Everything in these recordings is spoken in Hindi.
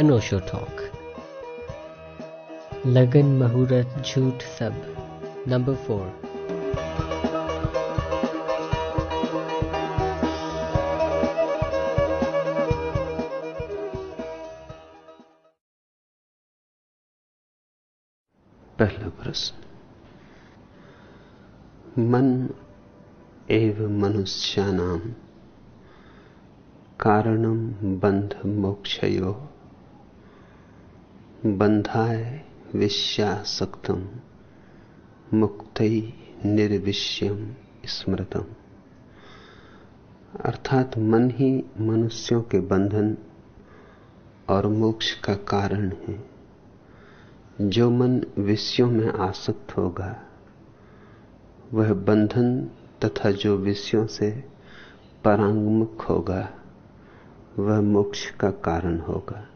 अनोशो टॉक। लगन, मुहूर्त, झूठ सब। Number four. पहला प्रश्न। मन एव मनुष्यानाम कारणम बंध मोक्षयो। बंधाय विश्यासक्तम मुक्त निर्विश्यम स्मृतम। अर्थात मन ही मनुष्यों के बंधन और मोक्ष का कारण है। जो मन विषयों में आसक्त होगा, वह बंधन तथा जो विषयों से परांगमुख होगा, वह मोक्ष का कारण होगा।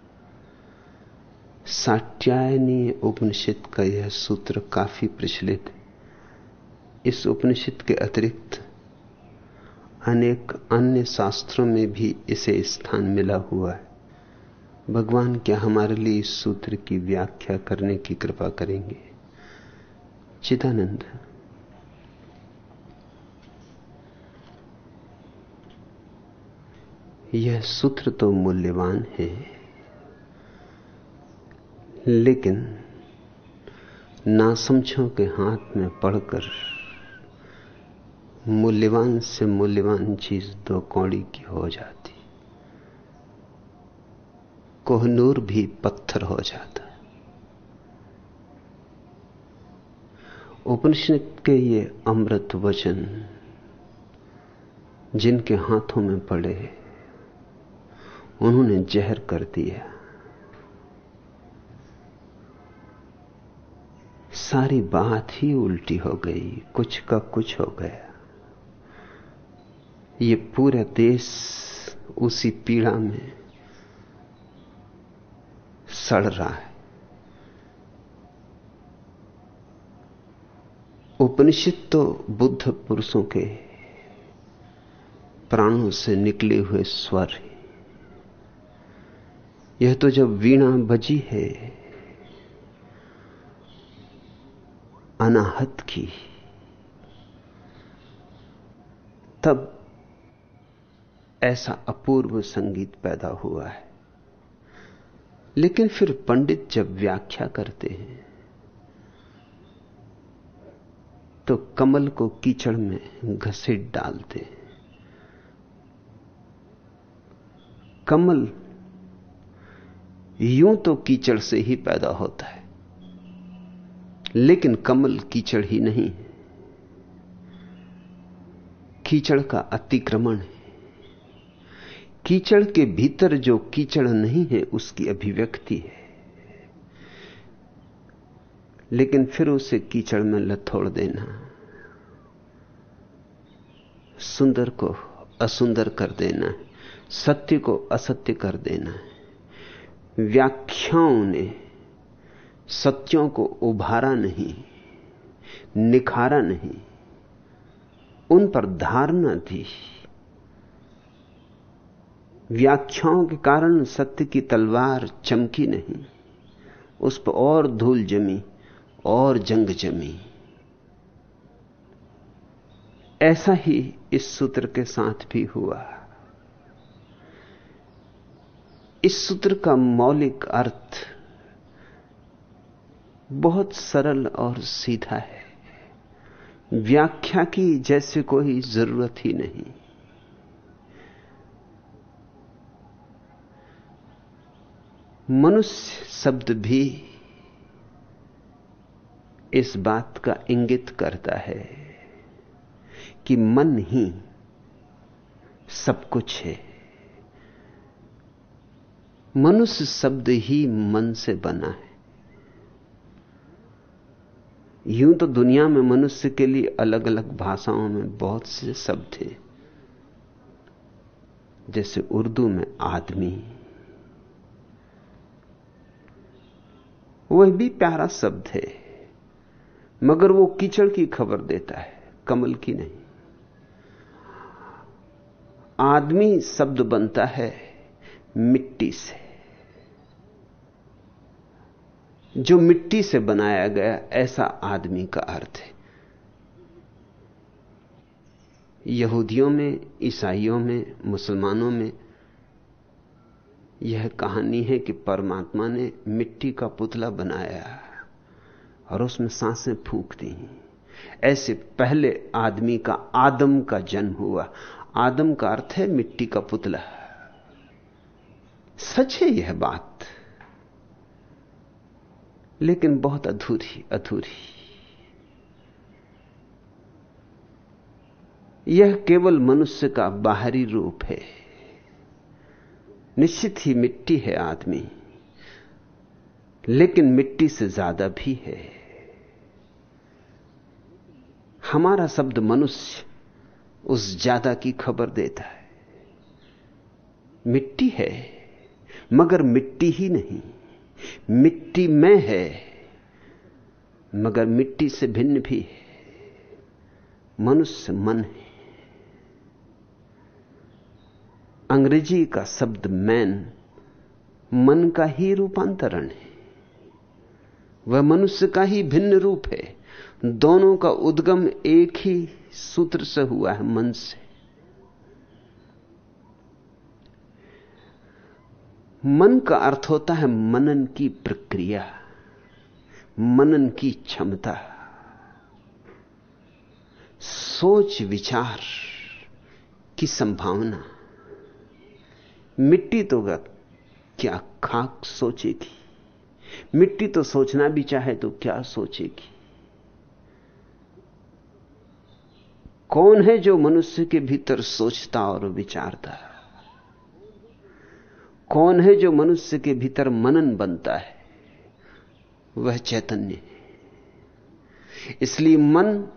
साट्यायनीय उपनिषद का यह सूत्र काफ़ी प्रचलित है। इस उपनिषद के अतिरिक्त अनेक अन्य शास्त्रों में भी इसे स्थान मिला हुआ है। भगवान क्या हमारे लिए इस सूत्र की व्याख्या करने की कृपा करेंगे? चिदानंद। यह सूत्र तो मूल्यवान है। लेकिन नासमझों के हाथ में पड़कर मूल्यवान से मूल्यवान चीज़ दो कौड़ी की हो जाती। कोहनूर भी पत्थर हो जाता। उपनिषद के ये अमृत वचन जिनके हाथों में पड़े, उन्होंने जहर कर दिया। सारी बात ही उल्टी हो गई, कुछ का कुछ हो गया। ये पूरा देश उसी पीड़ा में सड़ रहा है। उपनिषद तो बुद्ध पुरुषों के प्राणों से निकले हुए स्वर यह तो जब वीणा बजी है अनाहत की। तब ऐसा अपूर्व संगीत पैदा हुआ है। लेकिन फिर पंडित जब व्याख्या करते हैं तो कमल को कीचड़ में घसीट डालते हैं। कमल यूँ तो कीचड़ से ही पैदा होता है। लेकिन कमल कीचड़ ही नहीं है। कीचड़ का अतिक्रमण है। कीचड़ के भीतर जो कीचड़ नहीं है, उसकी अभिव्यक्ति है। लेकिन फिर उसे कीचड़ में लथोड़ देना, सुंदर को असुंदर कर देना सत्य को असत्य कर देना व्याख्याओं ने सत्यों को उभारा नहीं, निखारा नहीं, उन पर धारणा थी। व्याख्याओं के कारण सत्य की तलवार चमकी नहीं, उस पर और धूल जमी, और जंग जमी। ऐसा ही इस सूत्र के साथ भी हुआ। इस सूत्र का मौलिक अर्थ बहुत सरल और सीधा है। व्याख्या की जैसे कोई ज़रूरत ही नहीं। मनुष्य शब्द भी इस बात का इंगित करता है कि मन ही सब कुछ है। मनुष्य शब्द ही मन से बना है। यूँ तो दुनिया में मनुष्य के लिए अलग अलग भाषाओं में बहुत से शब्द हैं। जैसे उर्दू में आदमी। वह भी प्यारा शब्द है, मगर वो कीचड़ की खबर देता है, कमल की नहीं। आदमी शब्द बनता है मिट्टी से। जो मिट्टी से बनाया गया ऐसा आदमी का अर्थ है। यहूदियों में, ईसाइयों में, मुसलमानों में यह कहानी है कि परमात्मा ने मिट्टी का पुतला बनाया और उसमें साँसें फूक दी ऐसे पहले आदमी का आदम का जन्म हुआ। आदम का अर्थ है मिट्टी का पुतला। सच है यह बात। लेकिन बहुत अधूरी अधूरी। यह केवल मनुष्य का बाहरी रूप है। निश्चित ही मिट्टी है आदमी, लेकिन मिट्टी से ज़्यादा भी है। हमारा शब्द मनुष्य उस ज़्यादा की खबर देता है। मिट्टी है, मगर मिट्टी ही नहीं। मिट्टी में है, मगर मिट्टी से भिन्न भी है। मनुष्य मन है। अंग्रेज़ी का शब्द मैन मन का ही रूपांतरण है। वह मनुष्य का ही भिन्न रूप है। दोनों का उद्गम एक ही सूत्र से हुआ है मन से मन का अर्थ होता है मनन की प्रक्रिया, मनन की क्षमता। सोच विचार की संभावना। मिट्टी तो क्या खाक सोचेगी? मिट्टी तो सोचना भी चाहे तो क्या सोचेगी? कौन है जो मनुष्य के भीतर सोचता और विचारता? कौन है जो मनुष्य के भीतर मनन बनता है? वह चैतन्य इसलिए मन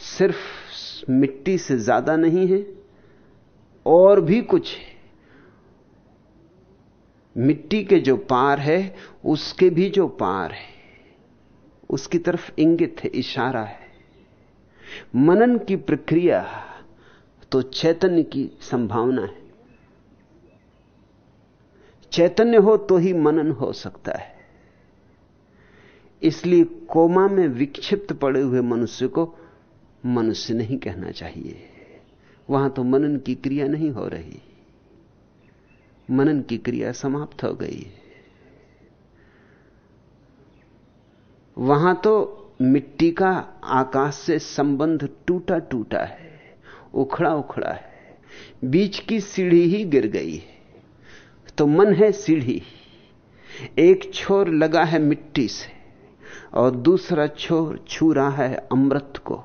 सिर्फ़ मिट्टी से ज़्यादा नहीं है, और भी कुछ है। मिट्टी के जो पार है, उसके भी जो पार है, उसकी तरफ़ इंगित है, इशारा है। मनन की प्रक्रिया तो चैतन्य की संभावना है। चैतन्य हो तो ही मनन हो सकता है। इसलिए कोमा में विक्षिप्त पड़े हुए मनुष्य को मनुष्य नहीं कहना चाहिए। वहाँ तो मनन की क्रिया नहीं हो रही। मनन की क्रिया समाप्त हो गई है। वहाँ तो मिट्टी का आकाश से संबंध टूटा टूटा है उखड़ा उखड़ा है। बीच की सीढ़ी ही गिर गई है। तो मन है सीढ़ी। एक छोर लगा है मिट्टी से और दूसरा छोर छू रहा है अमृत को।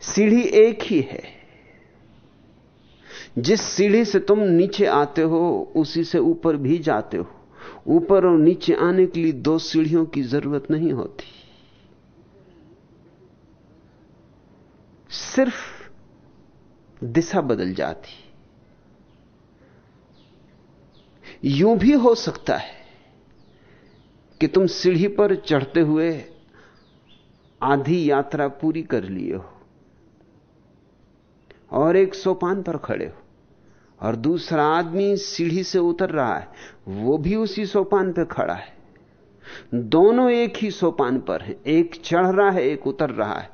सीढ़ी एक ही है। जिस सीढ़ी से तुम नीचे आते हो, उसी से ऊपर भी जाते हो। ऊपर और नीचे आने के लिए दो सीढ़ियों की ज़रूरत नहीं होती। सिर्फ़ दिशा बदल जाती। यूँ भी हो सकता है कि तुम सीढ़ी पर चढ़ते हुए आधी यात्रा पूरी कर लिए हो और एक सोपान पर खड़े हो और दूसरा आदमी सीढ़ी से उतर रहा है, वो भी उसी सोपान पर खड़ा है। दोनों एक ही सोपान पर हैं, एक चढ़ रहा है, एक उतर रहा है।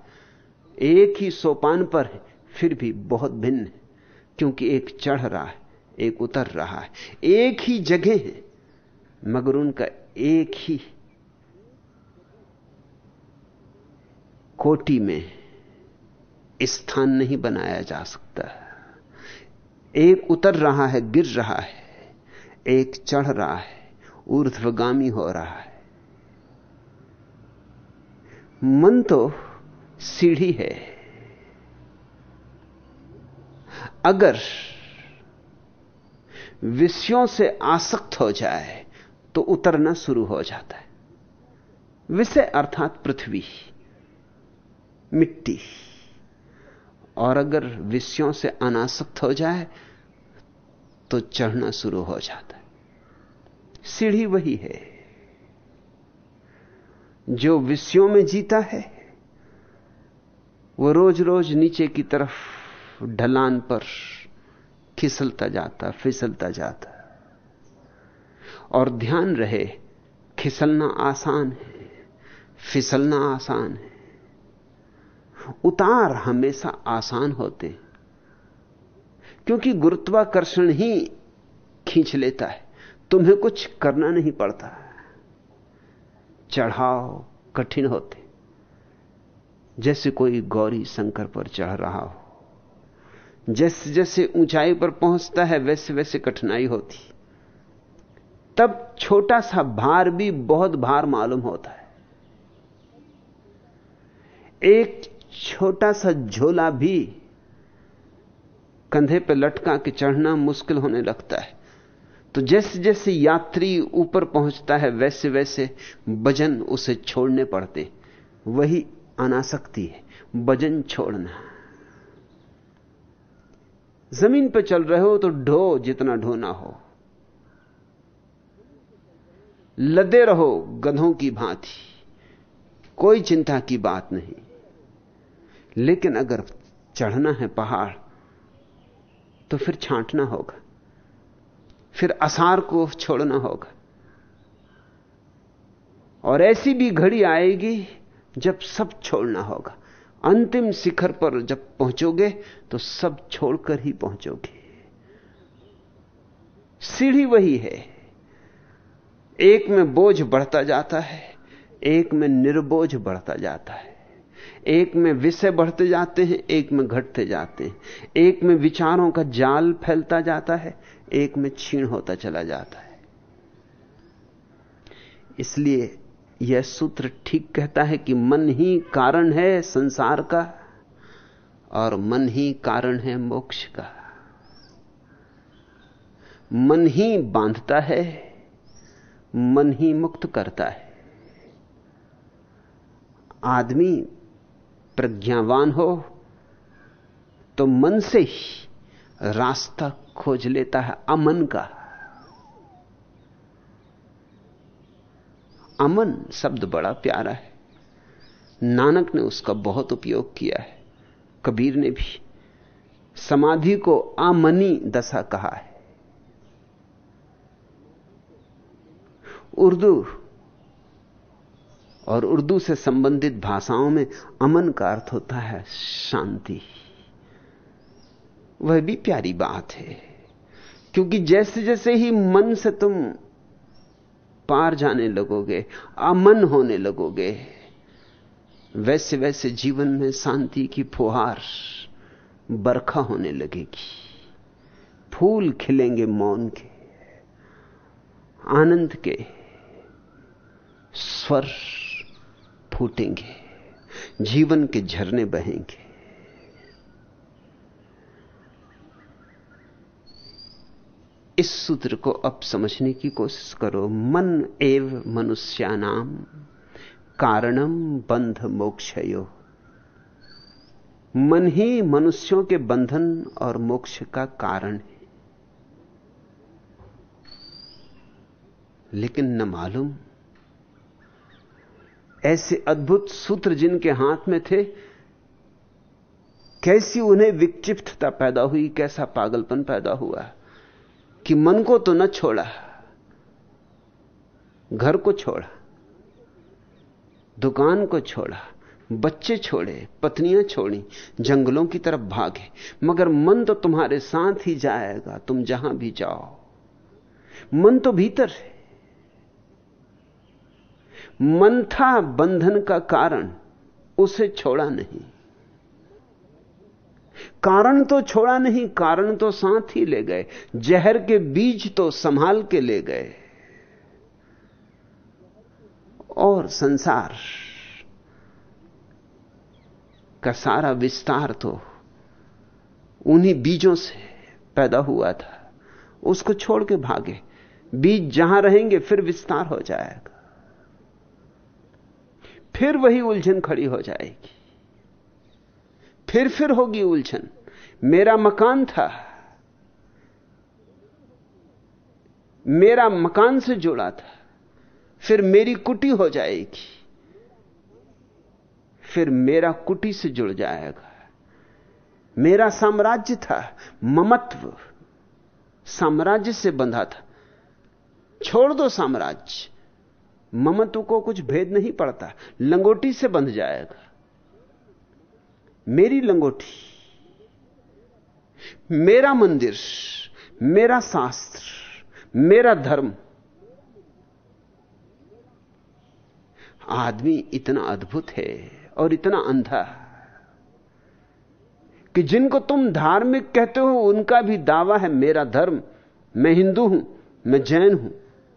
एक ही सोपान पर है, फिर भी बहुत भिन्न है, क्योंकि एक चढ़ रहा है। एक उतर रहा है। एक ही जगह है, मगर उनका एक ही कोटि में स्थान नहीं बनाया जा सकता। एक उतर रहा है, गिर रहा है, एक चढ़ रहा है, ऊर्ध्वगामी हो रहा है। मन तो सीढ़ी है। अगर विषयों से आसक्त हो जाए तो उतरना शुरू हो जाता है। विषय अर्थात पृथ्वी, मिट्टी। और अगर विषयों से अनासक्त हो जाए तो चढ़ना शुरू हो जाता है। सीढ़ी वही है, जो विषयों में जीता है। वो रोज रोज नीचे की तरफ़ ढलान पर खिसलता जाता, फिसलता जाता। और ध्यान रहे, खिसलना आसान है, फिसलना आसान है। उतार हमेशा आसान होते हैं, क्योंकि गुरुत्वाकर्षण ही खींच लेता है, तुम्हें कुछ करना नहीं पड़ता। चढ़ाव कठिन होते, जैसे कोई गौरी शंकर पर चढ़ रहा हो। जैसे जैसे ऊंचाई पर पहुँचता है, वैसे वैसे कठिनाई होती। तब छोटा सा भार भी बहुत भार मालूम होता है। एक छोटा सा झोला भी कंधे पर लटका के चढ़ना मुश्किल होने लगता है। तो जैसे जैसे यात्री ऊपर पहुँचता है, वैसे वैसे वज़न उसे छोड़ने पड़ते वही अनासक्ति है, वज़न छोड़ना। ज़मीन पर चल रहे हो तो ढो जितना ढोना हो। लदे रहो गधों की भांति। कोई चिंता की बात नहीं। लेकिन अगर चढ़ना है पहाड़ तो फिर छांटना होगा। फिर असार को छोड़ना होगा। और ऐसी भी घड़ी आएगी जब सब छोड़ना होगा। अंतिम शिखर पर जब पहुंचोगे तो सब छोड़कर ही पहुंचोगे। सीढ़ी वही है। एक में बोझ बढ़ता जाता है, एक में निर्बोझ बढ़ता जाता है। एक में विषय बढ़ते जाते हैं, एक में घटते जाते हैं। एक में विचारों का जाल फैलता जाता है, एक में छीण होता चला जाता है। इसलिए यह सूत्र ठीक कहता है कि मन ही कारण है संसार का, और मन ही कारण है मोक्ष का। मन ही बांधता है, मन ही मुक्त करता है। आदमी प्रज्ञावान हो तो मन से ही रास्ता खोज लेता है अमन का। अमन शब्द बड़ा प्यारा है। नानक ने उसका बहुत उपयोग किया है। कबीर ने भी समाधि को आमनी दशा कहा है। उर्दू और उर्दू से संबंधित भाषाओं में अमन का अर्थ होता है शांति। वह भी प्यारी बात है। क्योंकि जैसे जैसे ही मन से तुम पार जाने लगोगे अमन होने लगोगे। वैसे वैसे जीवन में शांति की फुहार बरखा होने लगेगी। फूल खिलेंगे मौन के, आनंद के स्वर फूटेंगे, जीवन के झरने बहेंगे। इस सूत्र को अब समझने की कोशिश करो। मन एव मनुष्यानाम, कारणम बंध मोक्षयो। मन ही मनुष्यों के बंधन और मोक्ष का कारण है। लेकिन न मालूम, ऐसे अद्भुत सूत्र जिनके हाथ में थे, कैसी उन्हें विक्षिप्तता पैदा हुई, कैसा पागलपन पैदा हुआ। कि मन को तो न छोड़ा, घर को छोड़ा, दुकान को छोड़ा, बच्चे छोड़े, पत्नियाँ छोड़ी, जंगलों की तरफ़ भागे। मगर मन तो तुम्हारे साथ ही जाएगा, तुम जहाँ भी जाओ। मन तो भीतर है। मन था बंधन का कारण, उसे छोड़ा नहीं। कारण तो छोड़ा नहीं, कारण तो साथ ही ले गए। जहर के बीज तो संभाल के ले गए। और संसार का सारा विस्तार तो उन्हीं बीजों से पैदा हुआ था। उसको छोड़ के भागे। बीज जहाँ रहेंगे, फिर विस्तार हो जाएगा। फिर वही उलझन खड़ी हो जाएगी। फिर फिर होगी उलझन। मेरा मकान था। मेरा मकान से जुड़ा था। फिर मेरी कुटी हो जाएगी। फिर मेरा कुटी से जुड़ जाएगा। मेरा साम्राज्य था। ममत्व साम्राज्य से बंधा था। छोड़ दो साम्राज्य। ममत्व को कुछ भेद नहीं पड़ता। लंगोटी से बंध जाएगा। मेरी लंगोटी, मेरा मंदिर, मेरा शास्त्र, मेरा धर्म। आदमी इतना अद्भुत है और इतना अंधा कि जिनको तुम धार्मिक कहते हो, उनका भी दावा है, मेरा धर्म, मैं हिंदू हूँ, मैं जैन हूँ,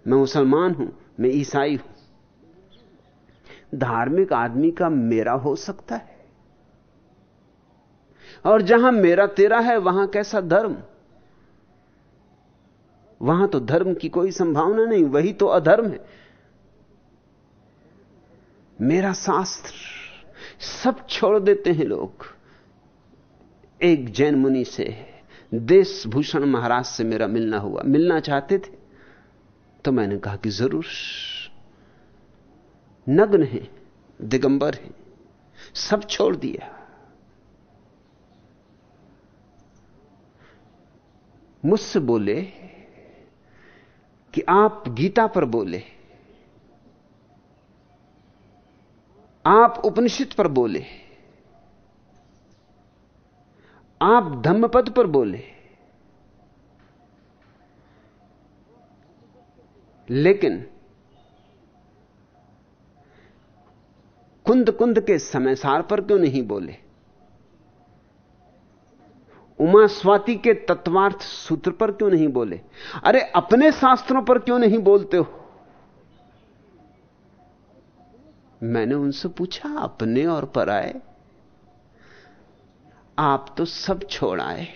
मैं मुसलमान हूँ, मैं ईसाई हूँ। धार्मिक आदमी का मेरा हो सकता है। और जहाँ मेरा तेरा है, वहाँ कैसा धर्म? वहाँ तो धर्म की कोई संभावना नहीं, वही तो अधर्म है। मेरा शास्त्र सब छोड़ देते हैं लोग। एक जैन मुनि से देशभूषण महाराज से मेरा मिलना हुआ। मिलना चाहते थे तो मैंने कहा कि ज़रूर। नग्न है, दिगंबर है, सब छोड़ दिया। मुझसे बोले कि आप गीता पर बोले, आप उपनिषद पर बोले, आप धम्मपद पर बोले। लेकिन कुंद कुंद के समय सार पर क्यों नहीं बोले? उमा स्वाति के तत्वार्थ सूत्र पर क्यों नहीं बोले? अरे, अपने शास्त्रों पर क्यों नहीं बोलते हो? मैंने उनसे पूछा, अपने और पराए। आप तो सब छोड़ आए।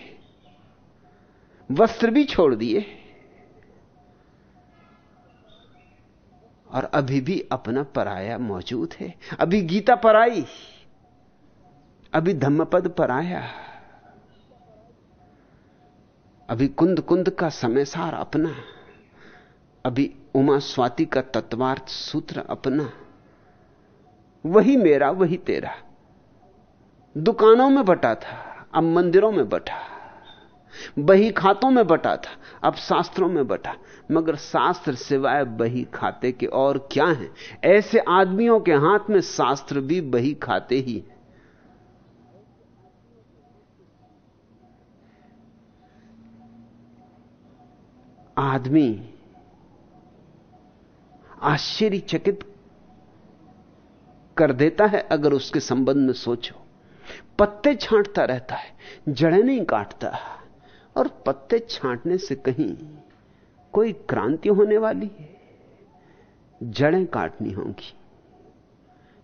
वस्त्र भी छोड़ दिए। और अभी भी अपना पराया मौजूद है। अभी गीता पराई, अभी धम्मपद पराया। अभी कुंद कुंद का समय सार अपना अभी उमा स्वाति का तत्वार्थ सूत्र अपना वही मेरा, वही तेरा। दुकानों में बटा था, अब मंदिरों में बटा। बही खातों में बटा था, अब शास्त्रों में बटा। मगर शास्त्र सिवाय बही खाते के और क्या है? ऐसे आदमियों के हाथ में शास्त्र भी बही खाते ही। आदमी आश्चर्यचकित कर देता है अगर उसके संबंध में सोचो। पत्ते छांटता रहता है, जड़ें नहीं काटता और पत्ते छांटने से कहीं कोई क्रांति होने वाली है। जड़ें काटनी होंगी।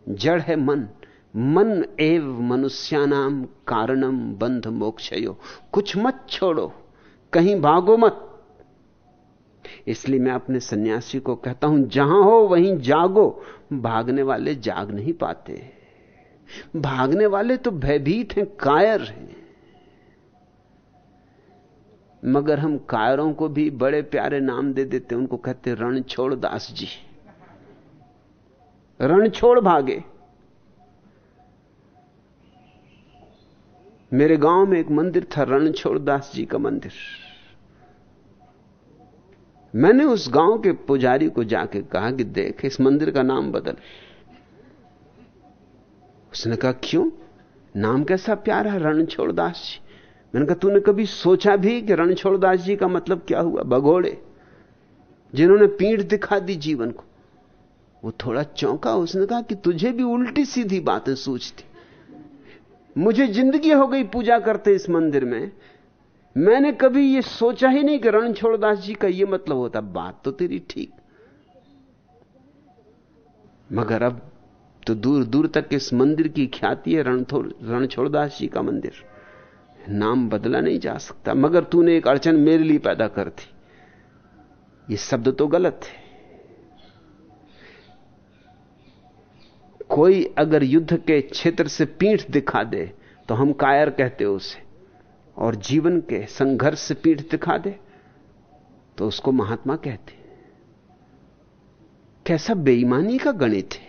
जड़ है मन मन एव मनुष्यानाम कारणम बंध मोक्षयो। कुछ मत छोड़ो, कहीं भागो मत। इसलिए मैं अपने सन्यासी को कहता हूँ, जहाँ हो वहीं जागो। भागने वाले जाग नहीं पाते। भागने वाले तो भयभीत हैं, कायर हैं। मगर हम कायरों को भी बड़े प्यारे नाम दे देते उनको कहते रण छोड़ दास जी। रण छोड़ भागे। मेरे गाँव में एक मंदिर था रणछोड़ दास जी का मंदिर। मैंने उस गाँव के पुजारी को जाके कहा कि देख, इस मंदिर का नाम बदल। उसने कहा, क्यों? नाम कैसा प्यारा है, रणछोड़ दास जी। मैंने कहा, तूने कभी सोचा भी कि रणछोड़ दास जी का मतलब क्या हुआ? भगोड़े, जिन्होंने पीठ दिखा दी जीवन को। वो थोड़ा चौंका, उसने कहा कि तुझे भी उल्टी सीधी बातें सूझती। मुझे ज़िंदगी हो गई पूजा करते इस मंदिर में मैंने कभी यह सोचा ही नहीं कि रणछोड़दास जी का यह मतलब होता, बात तो तेरी ठीक। मगर अब तो दूर दूर तक इस मंदिर की ख्याति है रणछोड़दास जी का मंदिर। नाम बदला नहीं जा सकता, मगर तूने एक अड़चन मेरे लिए पैदा कर दी। ये शब्द तो गलत है। कोई अगर युद्ध के क्षेत्र से पीठ दिखा दे तो हम कायर कहते उसे। और जीवन के संघर्ष से पीठ दिखा दे तो उसको महात्मा कहते कैसा बेईमानी का गणित है।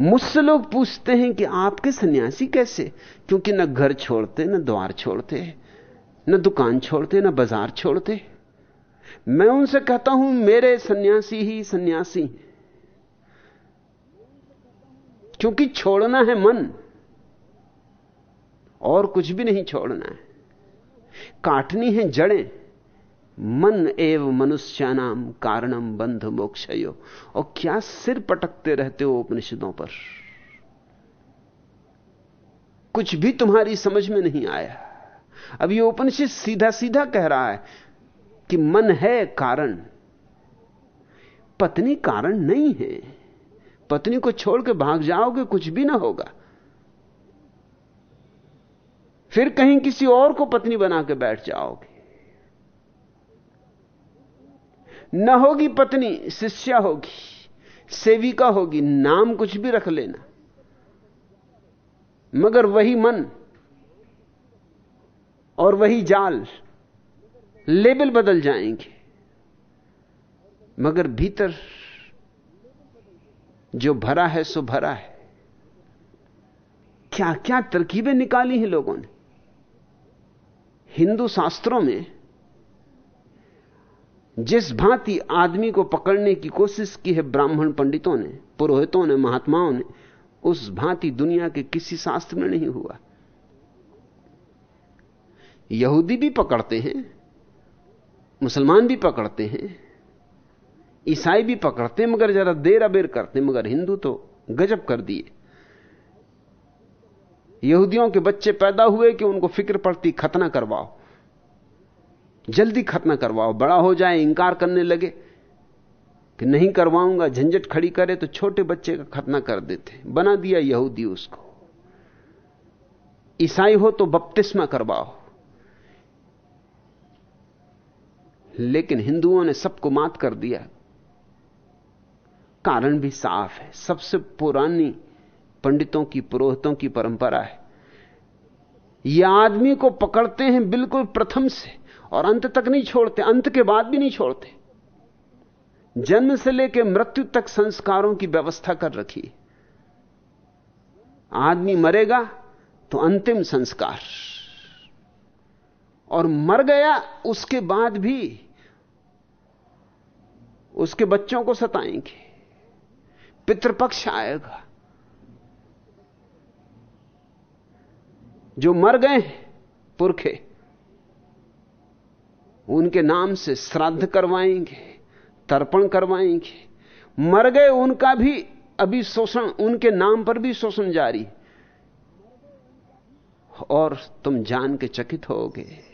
मुझसे लोग पूछते हैं कि आपके सन्यासी कैसे? क्योंकि न घर छोड़ते, न द्वार छोड़ते, न दुकान छोड़ते, न बाज़ार छोड़ते। मैं उनसे कहता हूँ, मेरे सन्यासी ही सन्यासी। क्योंकि छोड़ना है मन। और कुछ भी नहीं छोड़ना है। काटनी है जड़ें। मन एव मनुष्यानाम कारणम बंध मोक्षयो। और क्या सिर पटकते रहते हो उपनिषदों पर? कुछ भी तुम्हारी समझ में नहीं आया। अब ये उपनिषद सीधा सीधा कह रहा है कि मन है कारण। पत्नी कारण नहीं है। पत्नी को छोड़ के भाग जाओगे कुछ भी ना होगा। फिर कहीं किसी और को पत्नी बना के बैठ जाओगे। न होगी पत्नी, शिष्या होगी, सेविका होगी, नाम कुछ भी रख लेना। मगर वही मन और वही जाल, लेबल बदल जाएँगे। मगर भीतर जो भरा है, सो भरा है। क्या क्या तरकीबें निकाली हैं लोगों ने। हिंदू शास्त्रों में जिस भांति आदमी को पकड़ने की कोशिश की है ब्राह्मण पंडितों ने, पुरोहितों ने, महात्माओं ने, उस भांति दुनिया के किसी शास्त्र में नहीं हुआ। यहूदी भी पकड़ते हैं, मुसलमान भी पकड़ते हैं, ईसाई भी पकड़ते हैं मगर जरा देर अबेर करते, मगर हिंदू तो गजब कर दिए। यहूदियों के बच्चे पैदा हुए कि उनको फ़िक्र पड़ती, खतना करवाओ। जल्दी खतना करवाओ, बड़ा हो जाए, इंकार करने लगे कि नहीं करवाऊँगा, झंझट खड़ी करे तो छोटे बच्चे का खतना कर देते। बना दिया यहूदी उसको। ईसाई हो तो बपतिस्मा करवाओ। लेकिन हिंदुओं ने सबको मात कर दिया। कारण भी साफ़ है। सबसे पुरानी पंडितों की, पुरोहितों की परंपरा है। यह आदमी को पकड़ते हैं बिल्कुल प्रथम से और अंत तक नहीं छोड़ते, अंत के बाद भी नहीं छोड़ते। जन्म से लेकर मृत्यु तक संस्कारों की व्यवस्था कर रखी आदमी मरेगा तो अंतिम संस्कार। और मर गया, उसके बाद भी उसके बच्चों को सताएँगे। पितृपक्ष आएगा। जो मर गए पुरखे, उनके नाम से श्राद्ध करवाएँगे, तर्पण करवाएँगे। मर गए उनका भी अभी शोषण उनके नाम पर भी शोषण जारी। और तुम जान के चकित होगे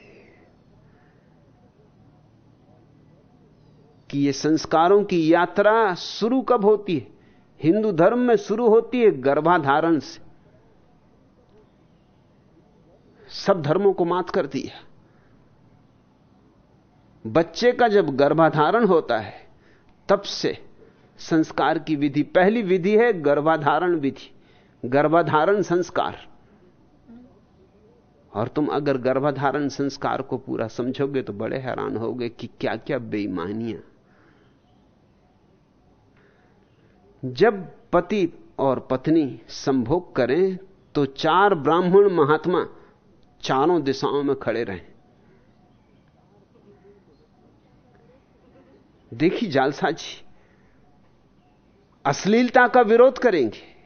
कि ये संस्कारों की यात्रा शुरू कब होती है? हिंदू धर्म में शुरू होती है गर्भाधारण से। सब धर्मों को मात कर दिया बच्चे का जब गर्भाधारण होता है, तब से संस्कार की विधि, पहली विधि है गर्भाधारण विधि। गर्भाधारण संस्कार। और तुम अगर गर्भाधारण संस्कार को पूरा समझोगे तो बड़े हैरान होगे कि क्या क्या बेईमानियाँ। जब पति और पत्नी संभोग करें तो चार ब्राह्मण महात्मा चारों दिशाओं में खड़े रहें। देखी जालसाजी अश्लीलता का विरोध करेंगे।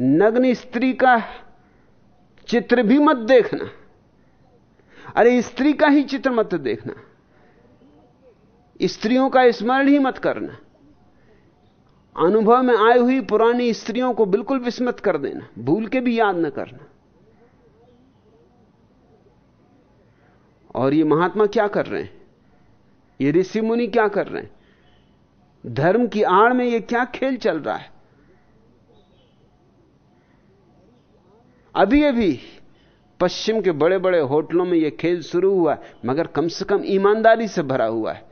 नग्न स्त्री का चित्र भी मत देखना। अरे, स्त्री का ही चित्र मत देखना। स्त्रियों का स्मरण ही मत करना। अनुभव में आई हुई पुरानी स्त्रियों को बिल्कुल विस्मृत कर देना, भूल के भी याद न करना। और ये महात्मा क्या कर रहे हैं? ये ऋषि मुनि क्या कर रहे हैं? धर्म की आड़ में ये क्या खेल चल रहा है? अभी अभी पश्चिम के बड़े बड़े होटलों में यह खेल शुरू हुआ है, मगर कम से कम ईमानदारी से भरा हुआ है।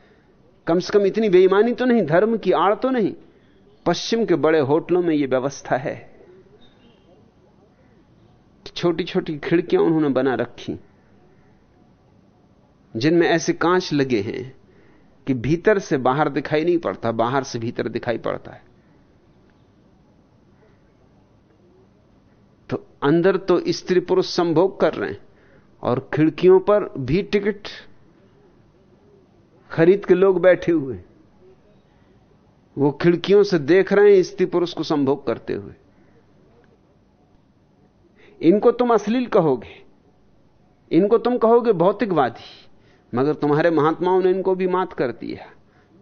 कम से कम इतनी बेईमानी तो नहीं, धर्म की आड़ तो नहीं। पश्चिम के बड़े होटलों में यह व्यवस्था है। छोटी छोटी खिड़कियाँ उन्होंने बना रखी। जिनमें ऐसे कांच लगे हैं कि भीतर से बाहर दिखाई नहीं पड़ता, बाहर से भीतर दिखाई पड़ता है। तो अंदर तो स्त्री पुरुष संभोग कर रहे हैं और खिड़कियों पर भी टिकट खरीद के लोग बैठे हुए वो खिड़कियों से देख रहे हैं स्त्री पुरुष को संभोग करते हुए। इनको तुम अश्लील कहोगे। इनको तुम कहोगे भौतिकवादी। मगर तुम्हारे महात्माओं ने इनको भी मात कर दिया।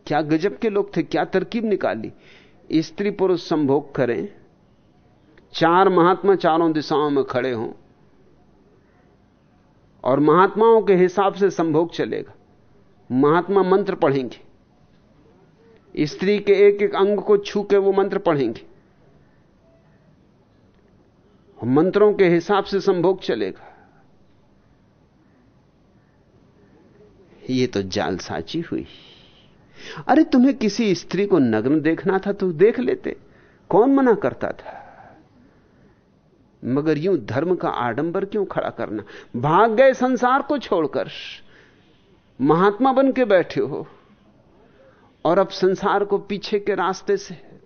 क्या गजब के लोग थे, क्या तरकीब निकाली। स्त्री पुरुष संभोग करें। चार महात्मा चारों दिशाओं में खड़े हों। और महात्माओं के हिसाब से संभोग चलेगा। महात्मा मंत्र पढ़ेंगे। स्त्री के एक एक अंग को छू के वो मंत्र पढ़ेंगे। मंत्रों के हिसाब से संभोग चलेगा। ये तो जालसाची हुई। अरे तुम्हें किसी स्त्री को नग्न देखना था तो देख लेते। कौन मना करता था? मगर यूँ धर्म का आडंबर क्यों खड़ा करना? भाग गए संसार को छोड़कर। महात्मा बन के बैठे हो। और अब संसार को पीछे के रास्ते से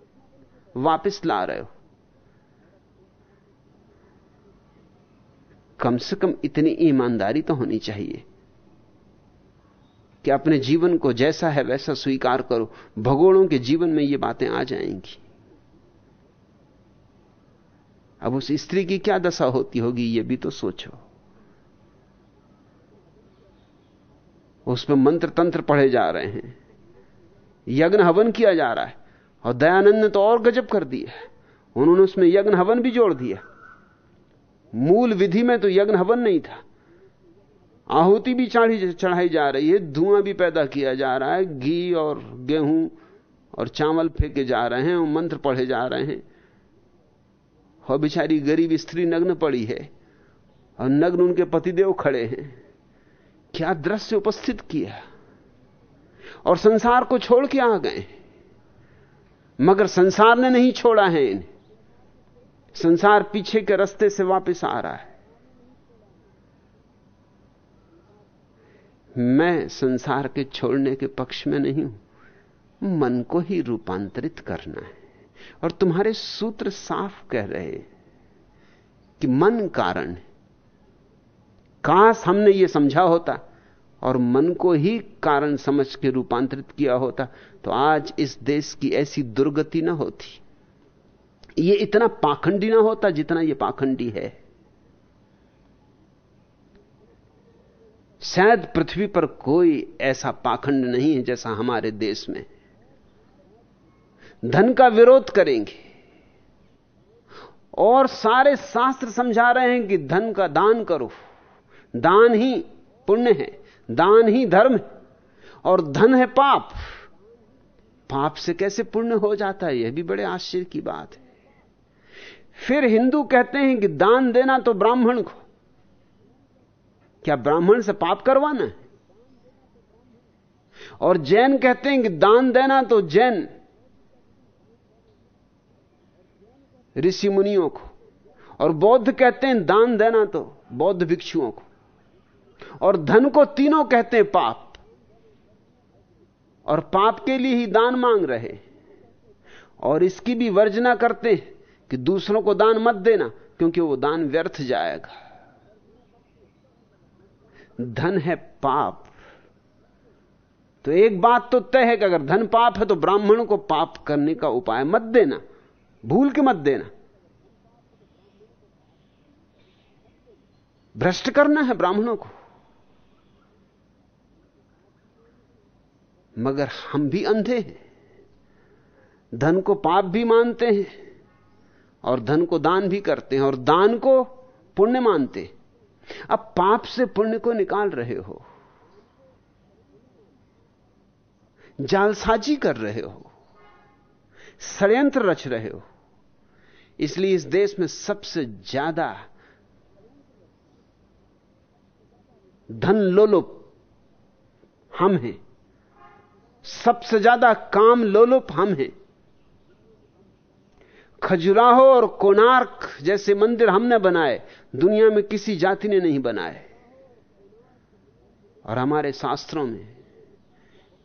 वापस ला रहे हो। कम से कम इतनी ईमानदारी तो होनी चाहिए कि अपने जीवन को जैसा है वैसा स्वीकार करो। भगोड़ों के जीवन में ये बातें आ जाएँगी। अब उस स्त्री की क्या दशा होती होगी, ये भी तो सोचो। उसमें मंत्र तंत्र पढ़े जा रहे हैं। यज्ञ हवन किया जा रहा है। और दयानंद ने तो और गजब कर दिया उन्होंने उसमें यज्ञ हवन भी जोड़ दिया। मूल विधि में तो यज्ञ हवन नहीं था। आहुति भी चढ़ी चढ़ाई जा रही है, धुआँ भी पैदा किया जा रहा है, घी और गेहूँ और चावल फेंके जा रहे हैं और मंत्र पढ़े जा रहे हैं। और बेचारी गरीब स्त्री नग्न पड़ी है। और नग्न उनके पतिदेव खड़े हैं। क्या दृश्य उपस्थित किया? और संसार को छोड़ के आ गए मगर संसार ने नहीं छोड़ा है इन्हें। संसार पीछे के रास्ते से वापस आ रहा है। मैं संसार के छोड़ने के पक्ष में नहीं हूँ। मन को ही रूपांतरित करना है। और तुम्हारे सूत्र साफ़ कह रहे हैं कि मन कारण है। काश हमने यह समझा होता और मन को ही कारण समझ के रूपांतरित किया होता तो आज इस देश की ऐसी दुर्गति ना होती। ये इतना पाखंडी ना होता जितना यह पाखंडी है। शायद पृथ्वी पर कोई ऐसा पाखंड नहीं है जैसा हमारे देश में। धन का विरोध करेंगे। और सारे शास्त्र समझा रहे हैं कि धन का दान करो। दान ही पुण्य है। दान ही धर्म है। और धन है पाप। पाप से कैसे पुण्य हो जाता है, यह भी बड़े आश्चर्य की बात है। फिर हिंदू कहते हैं कि दान देना तो ब्राह्मण को। क्या ब्राह्मण से पाप करवाना है? और जैन कहते हैं कि दान देना तो जैन। ऋषि मुनियों को। और बौद्ध कहते हैं दान देना तो बौद्ध भिक्षुओं को। और धन को तीनों कहते हैं पाप। और पाप के लिए ही दान मांग रहे और इसकी भी वर्जना करते हैं कि दूसरों को दान मत देना, क्योंकि वो दान व्यर्थ जाएगा। धन है पाप। तो एक बात तो तय है कि अगर धन पाप है तो ब्राह्मण को पाप करने का उपाय मत देना, भूल के मत देना। भ्रष्ट करना है ब्राह्मणों को। मगर हम भी अंधे हैं। धन को पाप भी मानते हैं और धन को दान भी करते हैं और दान को पुण्य मानते हैं। अब पाप से पुण्य को निकाल रहे हो। जालसाजी कर रहे हो। षड्यंत्र रच रहे हो। इसलिए इस देश में सबसे ज़्यादा धन लोलुप हम हैं। सबसे ज़्यादा काम लोलुप हम हैं। खजुराहो और कोनार्क जैसे मंदिर हमने बनाए, दुनिया में किसी जाति ने नहीं बनाए। और हमारे शास्त्रों में,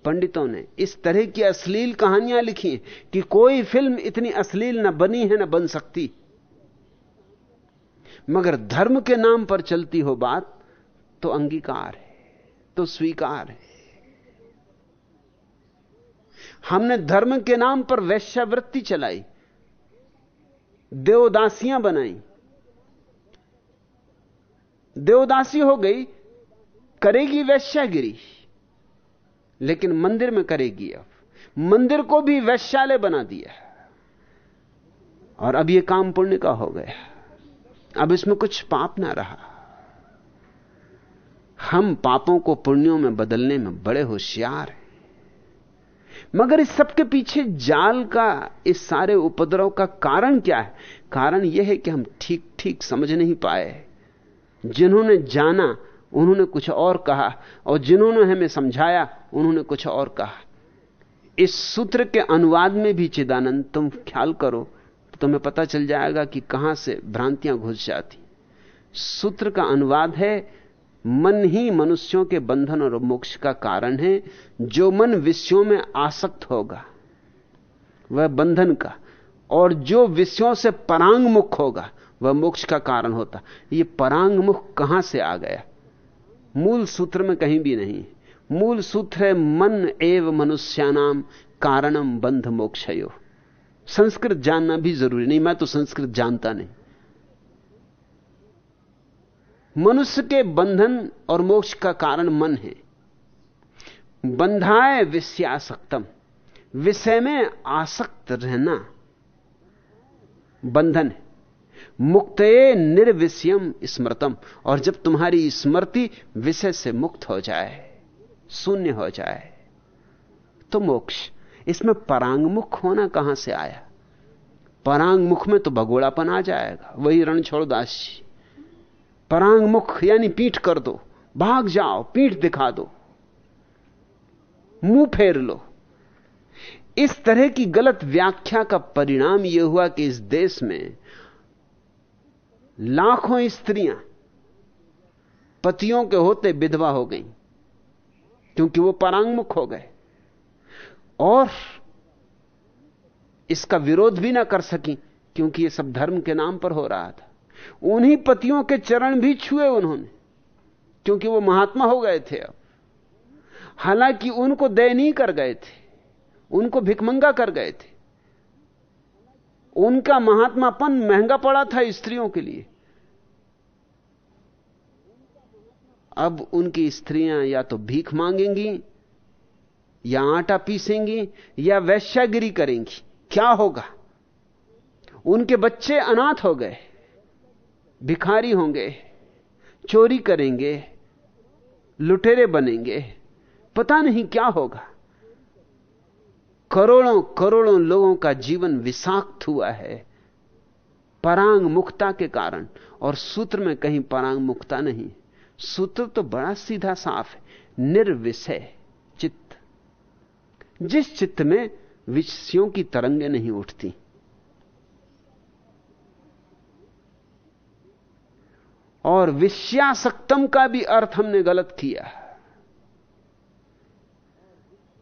पंडितों ने इस तरह की अश्लील कहानियाँ लिखी कि कोई फ़िल्म इतनी अश्लील ना बनी है, ना बन सकती। मगर धर्म के नाम पर चलती हो बात तो अंगीकार है तो स्वीकार है। हमने धर्म के नाम पर वैश्यावृत्ति चलाई। देवदासियाँ बनाई। देवदासी हो गई, करेगी वैश्यागिरी। लेकिन मंदिर में करेगी अब। मंदिर को भी वैश्यालय बना दिया। और अब यह काम पुण्य का हो गया। अब इसमें कुछ पाप ना रहा। हम पापों को पुण्यों में बदलने में बड़े होशियार हैं। मगर इस सबके पीछे जाल का, इस सारे उपद्रव का कारण क्या है? कारण यह है कि हम ठीक ठीक समझ नहीं पाए जिन्होंने जाना, उन्होंने कुछ और कहा, और जिन्होंने हमें समझाया, उन्होंने कुछ और कहा। इस सूत्र के अनुवाद में भी चिदानंद, तुम ख्याल करो तो तुम्हें पता चल जाएगा कि कहाँ से भ्रांतियाँ घुस जाती। सूत्र का अनुवाद है मन ही मनुष्यों के बंधन और मोक्ष का कारण है, जो मन विषयों में आसक्त होगा, वह बंधन का, और जो विषयों से परांग मुख होगा, वह मोक्ष का कारण होता। यह परांग मुख कहाँ से आ गया? मूल सूत्र में कहीं भी नहीं। मूल सूत्र है, मन एव मनुष्यानाम कारणम बंध मोक्षयो। संस्कृत जानना भी ज़रूरी नहीं, मैं तो संस्कृत जानता नहीं। मनुष्य के बंधन और मोक्ष का कारण मन है। बंधाए विषयासक्तम। विषय में आसक्त रहना बंधन है। मुक्त निर्विषयम स्मृतम। और जब तुम्हारी स्मृति विषय से मुक्त हो जाए, शून्य हो जाए तो मोक्ष। इसमें परांगमुख होना कहाँ से आया? परांगमुख में तो भगोड़ापन आ जाएगा। वही रणछोड़दास जी परांगमुख, यानी पीठ कर दो। भाग जाओ, पीठ दिखा दो। मुँह फेर लो। इस तरह की गलत व्याख्या का परिणाम यह हुआ कि इस देश में लाखों स्त्रियाँ, पतियों के होते विधवा हो गईं, क्योंकि वो परांगमुख हो गए। और इसका विरोध भी ना कर सकी, क्योंकि ये सब धर्म के नाम पर हो रहा था। उन्हीं पतियों के चरण भी छुए उन्होंने, क्योंकि वो महात्मा हो गए थे अब। हालाँकि उनको दयनीय कर गए थे, उनको भिकमंगा कर गए थे। उनका महात्मापन महँगा पड़ा था स्त्रियों के लिए। अब उनकी स्त्रियाँ या तो भीख मांगेंगी, या आटा पीसेंगी, या वैश्यागिरी करेंगी। क्या होगा? उनके बच्चे अनाथ हो गए। भिखारी होंगे, चोरी करेंगे, लुटेरे बनेंगे। पता नहीं क्या होगा। करोड़ों करोड़ों लोगों का जीवन विषाक्त हुआ है, परांग मुक्ता के कारण। और सूत्र में कहीं परांग मुक्ता नहीं, सूत्र तो बड़ा सीधा साफ़ है, निर्विषय चित्त। जिस चित्त में विषयों की तरंगें नहीं उठती और विषयासक्तम का भी अर्थ हमने गलत किया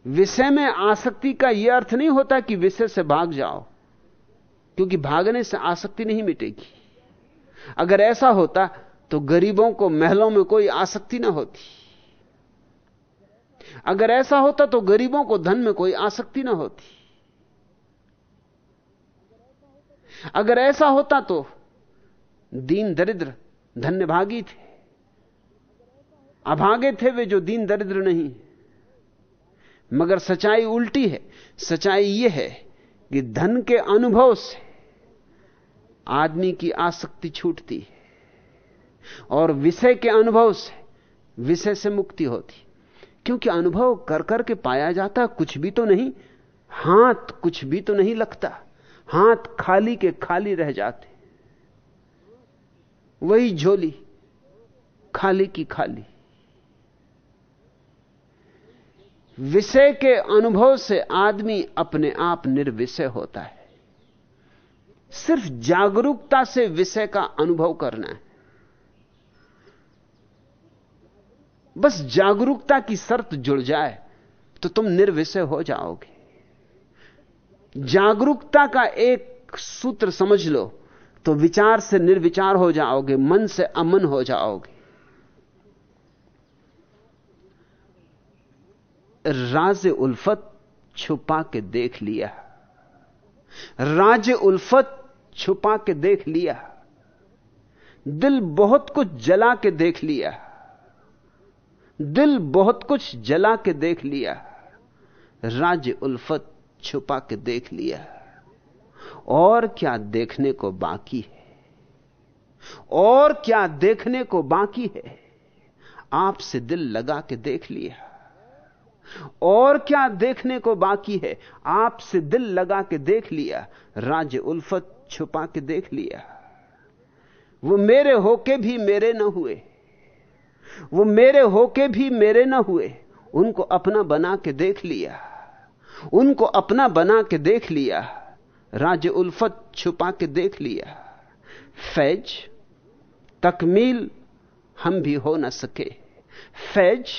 विषय में आसक्ति का यह अर्थ नहीं होता कि विषय से भाग जाओ, क्योंकि भागने से आसक्ति नहीं मिटेगी। अगर ऐसा होता तो गरीबों को, महलों में कोई आसक्ति ना होती। अगर ऐसा होता तो गरीबों को धन में कोई आसक्ति ना होती। अगर ऐसा होता तो दीन दरिद्र धन्यभागी थे। अभागे थे वे जो दीन दरिद्र नहीं। मगर सच्चाई उल्टी है। सच्चाई यह है कि धन के अनुभव से आदमी की आसक्ति छूटती है और विषय के अनुभव से विषय से मुक्ति होती। क्योंकि अनुभव कर करके पाया जाता, कुछ भी तो नहीं। हाथ कुछ भी तो नहीं लगता। हाथ खाली के खाली रह जाते। वही झोली, खाली की खाली। विषय के अनुभव से आदमी अपने आप निर्विषय होता है। सिर्फ़ जागरूकता से विषय का अनुभव करना है। बस जागरूकता की शर्त जुड़ जाए तो तुम निर्विषय हो जाओगे। जागरूकता का एक सूत्र समझ लो तो विचार से निर्विचार हो जाओगे, मन से अमन हो जाओगे। राज उल्फत छुपा के देख लिया। राज उल्फत छुपा के देख लिया। दिल बहुत कुछ जला के देख लिया। दिल बहुत कुछ जला के देख लिया। राज उल्फत छुपा के देख लिया। और क्या देखने को बाकी है? और क्या देखने को बाकी है? आपसे दिल लगा के देख लिया। और क्या देखने को बाकी है? आपसे दिल लगा के देख लिया। राज उल्फत छुपा के देख लिया। वो मेरे होके भी मेरे न हुए। वो मेरे होके भी मेरे न हुए। उनको अपना बना के देख लिया। उनको अपना बना के देख लिया। राज उल्फत छुपा के देख लिया। फैज, तकमील हम भी हो न सके। फैज,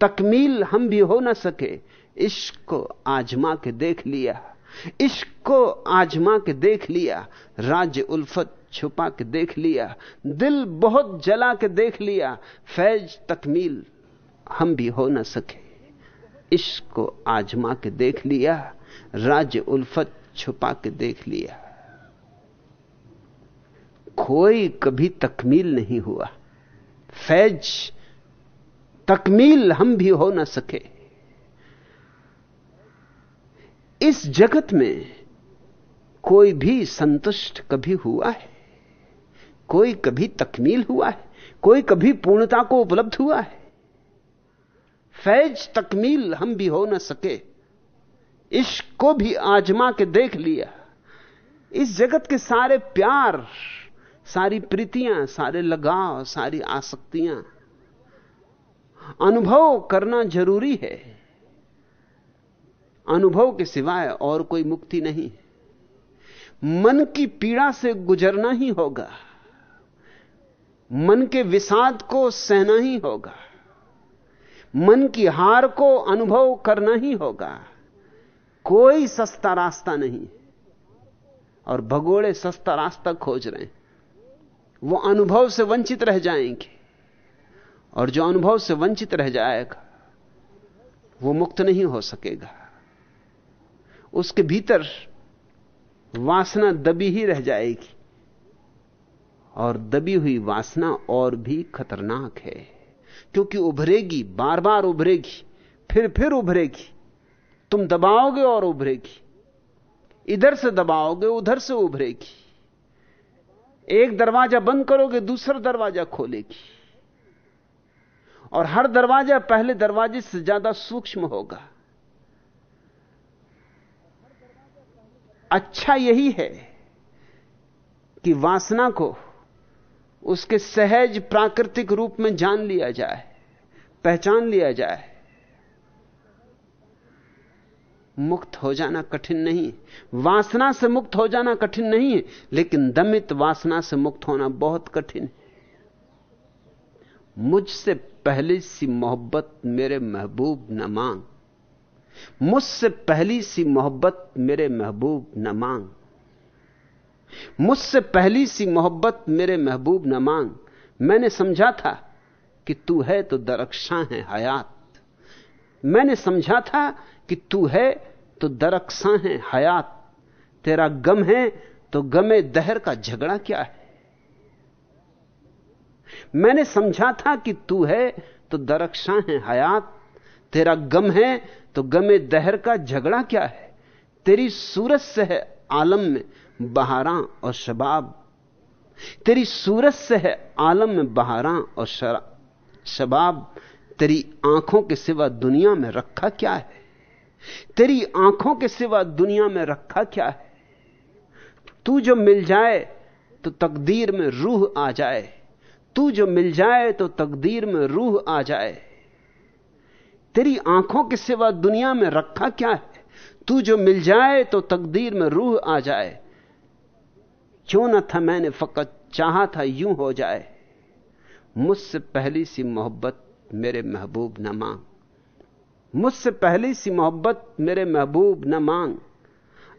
तकमील हम भी हो न सके। इश्क को आजमा के देख लिया। इश्क को आजमा के देख लिया। राज उल्फत छुपा के देख लिया। दिल बहुत जला के देख लिया। फैज, तकमील हम भी हो न सके। इश्क को आजमा के देख लिया। राज उल्फत छुपा के देख लिया। कोई कभी तकमील नहीं हुआ। फैज, तकमील हम भी हो ना सके। इस जगत में कोई भी संतुष्ट कभी हुआ है? कोई कभी तकमील हुआ है? कोई कभी पूर्णता को उपलब्ध हुआ है? फैज, तकमील हम भी हो ना सके। इश्क को भी आजमा के देख लिया। इस जगत के सारे प्यार, सारी प्रीतियाँ, सारे लगाव, सारी आसक्तियाँ, अनुभव करना ज़रूरी है। अनुभव के सिवाय और कोई मुक्ति नहीं। मन की पीड़ा से गुजरना ही होगा। मन के विषाद को सहना ही होगा। मन की हार को अनुभव करना ही होगा। कोई सस्ता रास्ता नहीं। और भगोड़े सस्ता रास्ता खोज रहे हैं। वो अनुभव से वंचित रह जाएँगे। और जो अनुभव से वंचित रह जाएगा, वो मुक्त नहीं हो सकेगा। उसके भीतर वासना दबी ही रह जाएगी। और दबी हुई वासना और भी खतरनाक है। क्योंकि उभरेगी बार बार उभरेगी फिर फिर उभरेगी। तुम दबाओगे और उभरेगी। इधर से दबाओगे, उधर से उभरेगी। एक दरवाज़ा बंद करोगे, दूसरा दरवाज़ा खोलेगी। और हर दरवाज़ा पहले दरवाजे से ज़्यादा सूक्ष्म होगा। अच्छा यही है कि वासना को उसके सहज प्राकृतिक रूप में जान लिया जाए, पहचान लिया जाए। मुक्त हो जाना कठिन नहीं। वासना से मुक्त हो जाना कठिन नहीं है लेकिन दमित वासना से मुक्त होना बहुत कठिन है। मुझसे पहली सी मोहब्बत मेरे महबूब न मांग। मुझसे पहली सी मोहब्बत मेरे महबूब न मांग। मुझसे पहली सी मोहब्बत मेरे महबूब न मांग। मैंने समझा था कि तू है तो दरक्षा है हयात। मैंने समझा था कि तू है तो दरक्षा है हयात। तेरा गम है तो गमे दहर का झगड़ा क्या है? मैंने समझा था कि तू है तो दरक्षा है हयात। तेरा गम है तो गमे दहर का झगड़ा क्या है? तेरी सूरत से है आलम में बहारा और शबाब। तेरी सूरत से है आलम में बहारा और शबाब। तेरी आँखों के सिवा दुनिया में रखा क्या है? तेरी आँखों के सिवा दुनिया में रखा क्या है? तू जो मिल जाए तो तकदीर में रूह आ जाए। तू जो मिल जाए तो तकदीर में रूह आ जाए। तेरी आँखों के सिवा दुनिया में रखा क्या है? तू जो मिल जाए तो तकदीर में रूह आ जाए। क्यों न था मैंने फकत चाहा था यूँ हो जाए। मुझसे पहली सी मोहब्बत मेरे महबूब न मांग। मुझसे पहली सी मोहब्बत मेरे महबूब न मांग।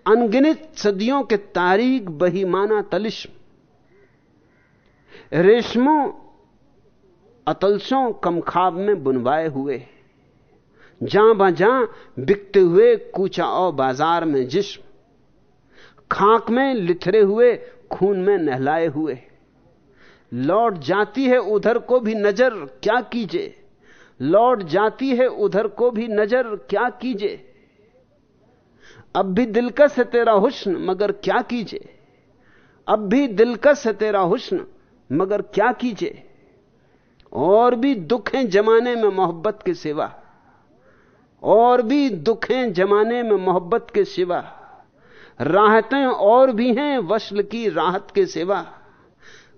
अनगिनित सदियों के तारीख बहीमाना तलिश्म रेशमों, अतलसों कमखाब में बुनवाए हुए। जहाँ बहां बिकते हुए कूचा और बाज़ार में जिस्म। खाक में लिथरे हुए खून में नहलाए हुए। लौट जाती है उधर को भी नज़र, क्या कीजिए? लौट जाती है, उधर को भी नज़र क्या कीजिए? अब भी दिलकश है तेरा हुस्न, मगर क्या कीजिए? अब भी दिलकश है तेरा हुस्न, मगर क्या कीजिए? और भी दुख हैं जमाने में मोहब्बत के सिवा। और भी दुख हैं जमाने में मोहब्बत के सिवा। राहतें और भी हैं, वसल की राहत के सिवा।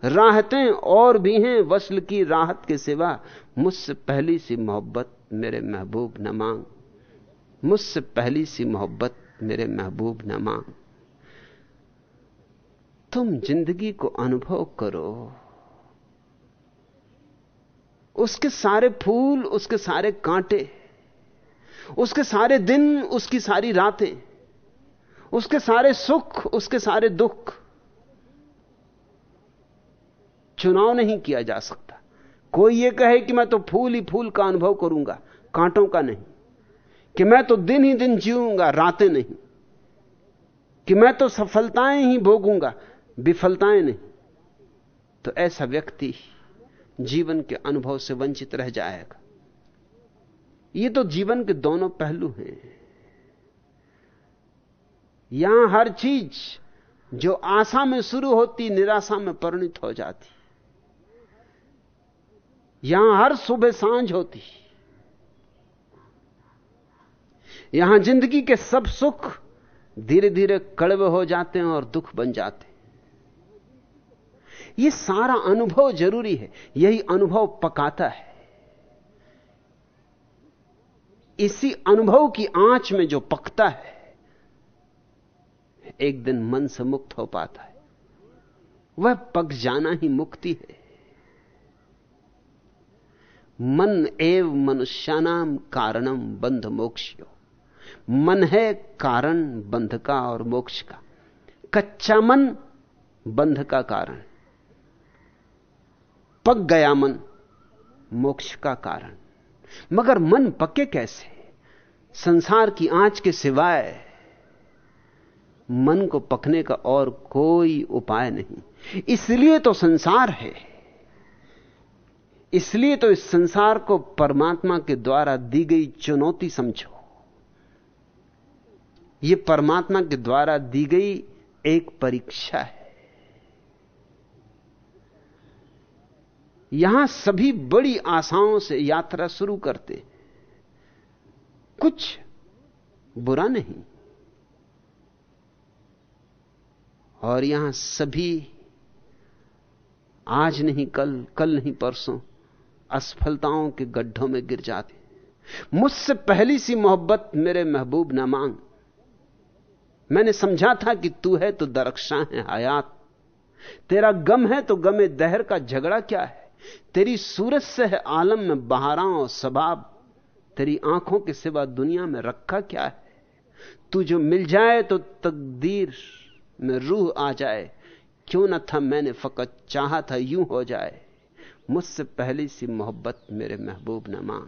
राहतें और भी हैं, वसल की राहत के सिवा। मुझसे पहली सी मोहब्बत मेरे महबूब न मांग। मुझसे पहली सी मोहब्बत मेरे महबूब न मांग। तुम ज़िंदगी को अनुभव करो। उसके सारे फूल, उसके सारे कांटे, उसके सारे दिन, उसकी सारी रातें, उसके सारे सुख, उसके सारे दुख चुनाव नहीं किया जा सकता। कोई यह कहे कि मैं तो फूल ही फूल का अनुभव करूँगा, कांटों का नहीं, कि मैं तो दिन ही दिन जीऊँगा, रातें नहीं, कि मैं तो सफलताएँ ही भोगूँगा, विफलताएँ नहीं। तो ऐसा व्यक्ति जीवन के अनुभव से वंचित रह जाएगा। ये तो जीवन के दोनों पहलू हैं। यहाँ हर चीज़ जो आशा में शुरू होती, निराशा में परिणित हो जाती। यहाँ हर सुबह साँझ होती यहाँ ज़िंदगी के सब सुख धीरे धीरे कड़वे हो जाते हैं और दुख बन जाते हैं। यह सारा अनुभव ज़रूरी है, यही अनुभव पकाता है। इसी अनुभव की आँच में जो पकता है, एक दिन मन से मुक्त हो पाता है। वह पक जाना ही मुक्ति है। मन एव मनुष्यानाम कारणम बंध मोक्ष मन है कारण बंध का और मोक्ष का। कच्चा मन बंध का कारण। पक गया मन मोक्ष का कारण। मगर मन पके कैसे? संसार की आँच के सिवाय मन को पकने का और कोई उपाय नहीं। इसलिए तो संसार है। इसलिए तो इस संसार को परमात्मा के द्वारा दी गई चुनौती समझो। यह परमात्मा के द्वारा दी गई एक परीक्षा है। यहाँ सभी बड़ी आशाओं से यात्रा शुरू करते कुछ बुरा नहीं। और यहाँ सभी आज नहीं, कल कल नहीं, परसों असफलताओं के गड्ढों में गिर जाते मुझसे पहली सी मोहब्बत मेरे महबूब न मांग। मैंने समझा था कि तू है तो दरक्षा है हयात। तेरा गम है तो गमे दहर का झगड़ा क्या है? तेरी सूरत से है आलम में बहारा और सबाब। तेरी आँखों के सिवा दुनिया में रखा क्या है? तू जो मिल जाए तो तकदीर में रूह आ जाए। क्यों न था मैंने फकत चाहा था यूँ हो जाए? मुझसे पहली सी मोहब्बत मेरे महबूब न मांग।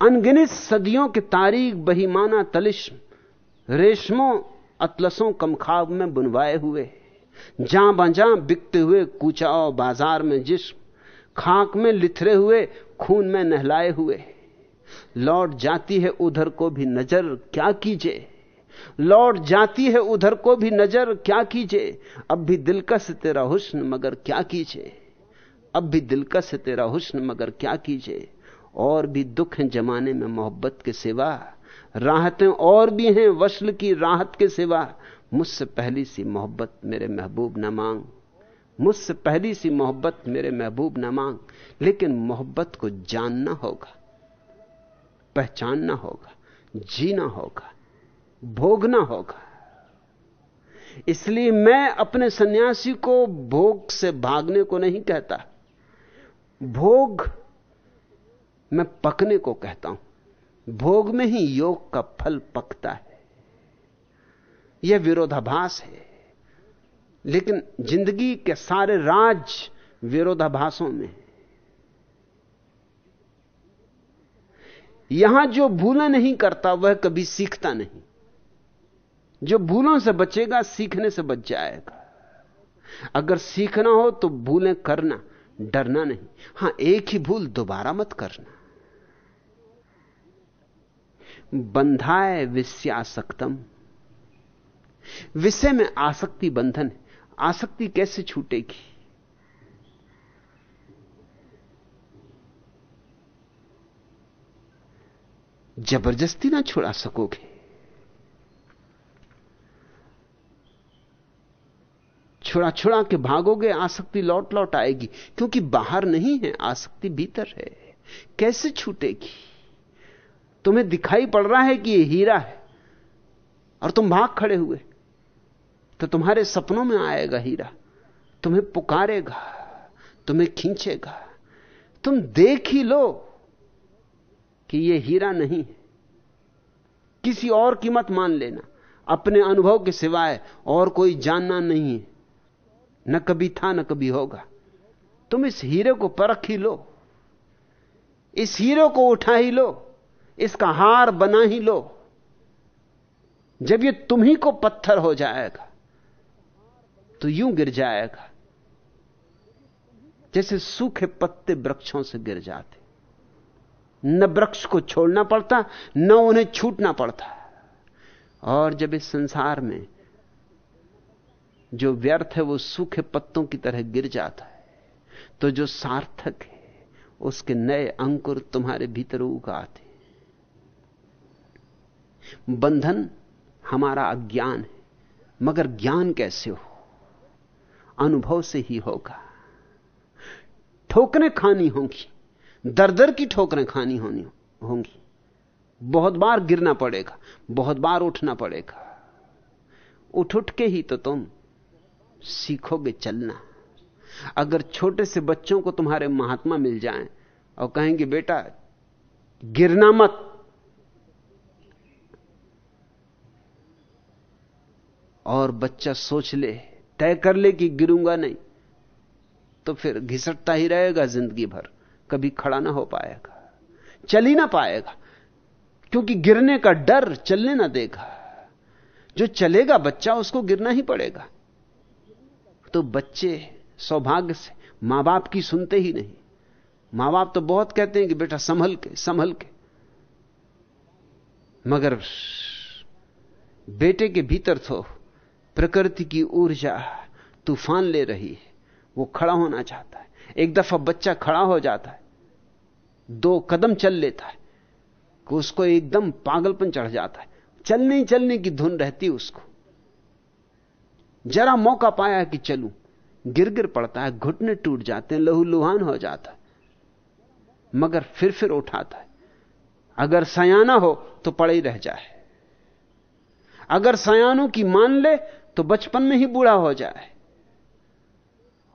अनगिनित सदियों की तारीख, बहीमाना तलिश्म रेशमों, अतलसों कमखाब में बुनवाए हुए जहाँ बजा बिकते हुए कूचाओ बाज़ार में जिस्म खाक में लिथरे हुए, खून में नहलाए हुए। लौट जाती है उधर को भी नज़र, क्या कीजिए? लौट जाती है उधर को भी नज़र, क्या कीजिए? अब भी दिलकश तेरा हुस्न, मगर क्या कीजिए? अब भी दिलकश तेरा हुस्न, मगर क्या कीजिए? और भी दुख हैं जमाने में मोहब्बत के सिवा। राहतें और भी हैं वसल की राहत के सिवा। मुझसे पहली सी मोहब्बत मेरे महबूब न मांग। मुझसे पहली सी मोहब्बत मेरे महबूब न मांग। लेकिन मोहब्बत को जानना होगा, पहचानना होगा, जीना होगा। भोगना होगा। इसलिए मैं अपने सन्यासी को भोग से भागने को नहीं कहता। भोग मैं पकने को कहता हूँ। भोग में ही योग का फल पकता है। यह विरोधाभास है। लेकिन ज़िंदगी के सारे राज विरोधाभासों में यहाँ जो भूलें नहीं करता, वह कभी सीखता नहीं। जो भूलों से बचेगा, सीखने से बच जाएगा। अगर सीखना हो तो भूलें करना, डरना नहीं। हाँ, एक ही भूल दोबारा मत करना। बंधाए विषयासक्तम। विषय में आसक्ति बंधन है। आसक्ति कैसे छूटेगी? ज़बरदस्ती ना छुड़ा सकोगे। छुड़ा छुड़ा के भागोगे, आसक्ति लौट लौट आएगी। क्योंकि बाहर नहीं है, आसक्ति भीतर है। कैसे छूटेगी? तुम्हें दिखाई पड़ रहा है कि यह हीरा है, और तुम भाग खड़े हुए। तो तुम्हारे सपनों में आएगा हीरा। तुम्हें पुकारेगा, तुम्हें खींचेगा। तुम देख ही लो कि यह हीरा नहीं है। किसी और की मत मान लेना। अपने अनुभव के सिवाय और कोई जानना नहीं है। न कभी था, न कभी होगा। तुम इस हीरे को परख ही लो। इस हीरे को उठा ही लो। इसका हार बना ही लो। जब ये तुम्ही को पत्थर हो जाएगा तो यूँ गिर जाएगा, जैसे सूखे पत्ते वृक्षों से गिर जाते। न वृक्ष को छोड़ना पड़ता, न उन्हें छूटना पड़ता। और जब इस संसार में जो व्यर्थ है वो सूखे पत्तों की तरह गिर जाता है। तो जो सार्थक है, उसके नए अंकुर तुम्हारे भीतर उगाते बंधन हमारा अज्ञान है, मगर ज्ञान कैसे हो? अनुभव से ही होगा। ठोकरें खानी होंगी दर दर की ठोकरें खानी होनी होंगी। बहुत बार गिरना पड़ेगा, बहुत बार उठना पड़ेगा। उठ उठ के ही तो तुम सीखोगे चलना। अगर छोटे से बच्चों को तुम्हारे महात्मा मिल जाएँ और कहेंगे, बेटा, गिरना मत। और बच्चा सोच ले, तय कर ले कि गिरूँगा नहीं तो फिर घिसटता ही रहेगा ज़िंदगी भर। कभी खड़ा ना हो पाएगा, चल ही ना पाएगा, क्योंकि गिरने का डर चलने ना देगा। जो चलेगा बच्चा, उसको गिरना ही पड़ेगा। तो बच्चे सौभाग्य से माँ बाप की सुनते ही नहीं। माँ बाप तो बहुत कहते हैं कि बेटा संभल के संभल के। मगर बेटे के भीतर तो प्रकृति की ऊर्जा तूफ़ान ले रही है। वो खड़ा होना चाहता है। एक दफ़ा बच्चा खड़ा हो जाता है। दो कदम चल लेता है। कि उसको एकदम पागलपन चढ़ जाता है। चलने चलने की धुन रहती है उसको। जरा मौका पाया कि चलूँ। गिर गिर पड़ता है, घुटने टूट जाते हैं लहू लुहान हो जाता है। मगर फिर फिर उठाता है। अगर सयाना हो तो पड़े ही रह जाए। अगर सयानों की मान ले तो बचपन में ही बूढ़ा हो जाए।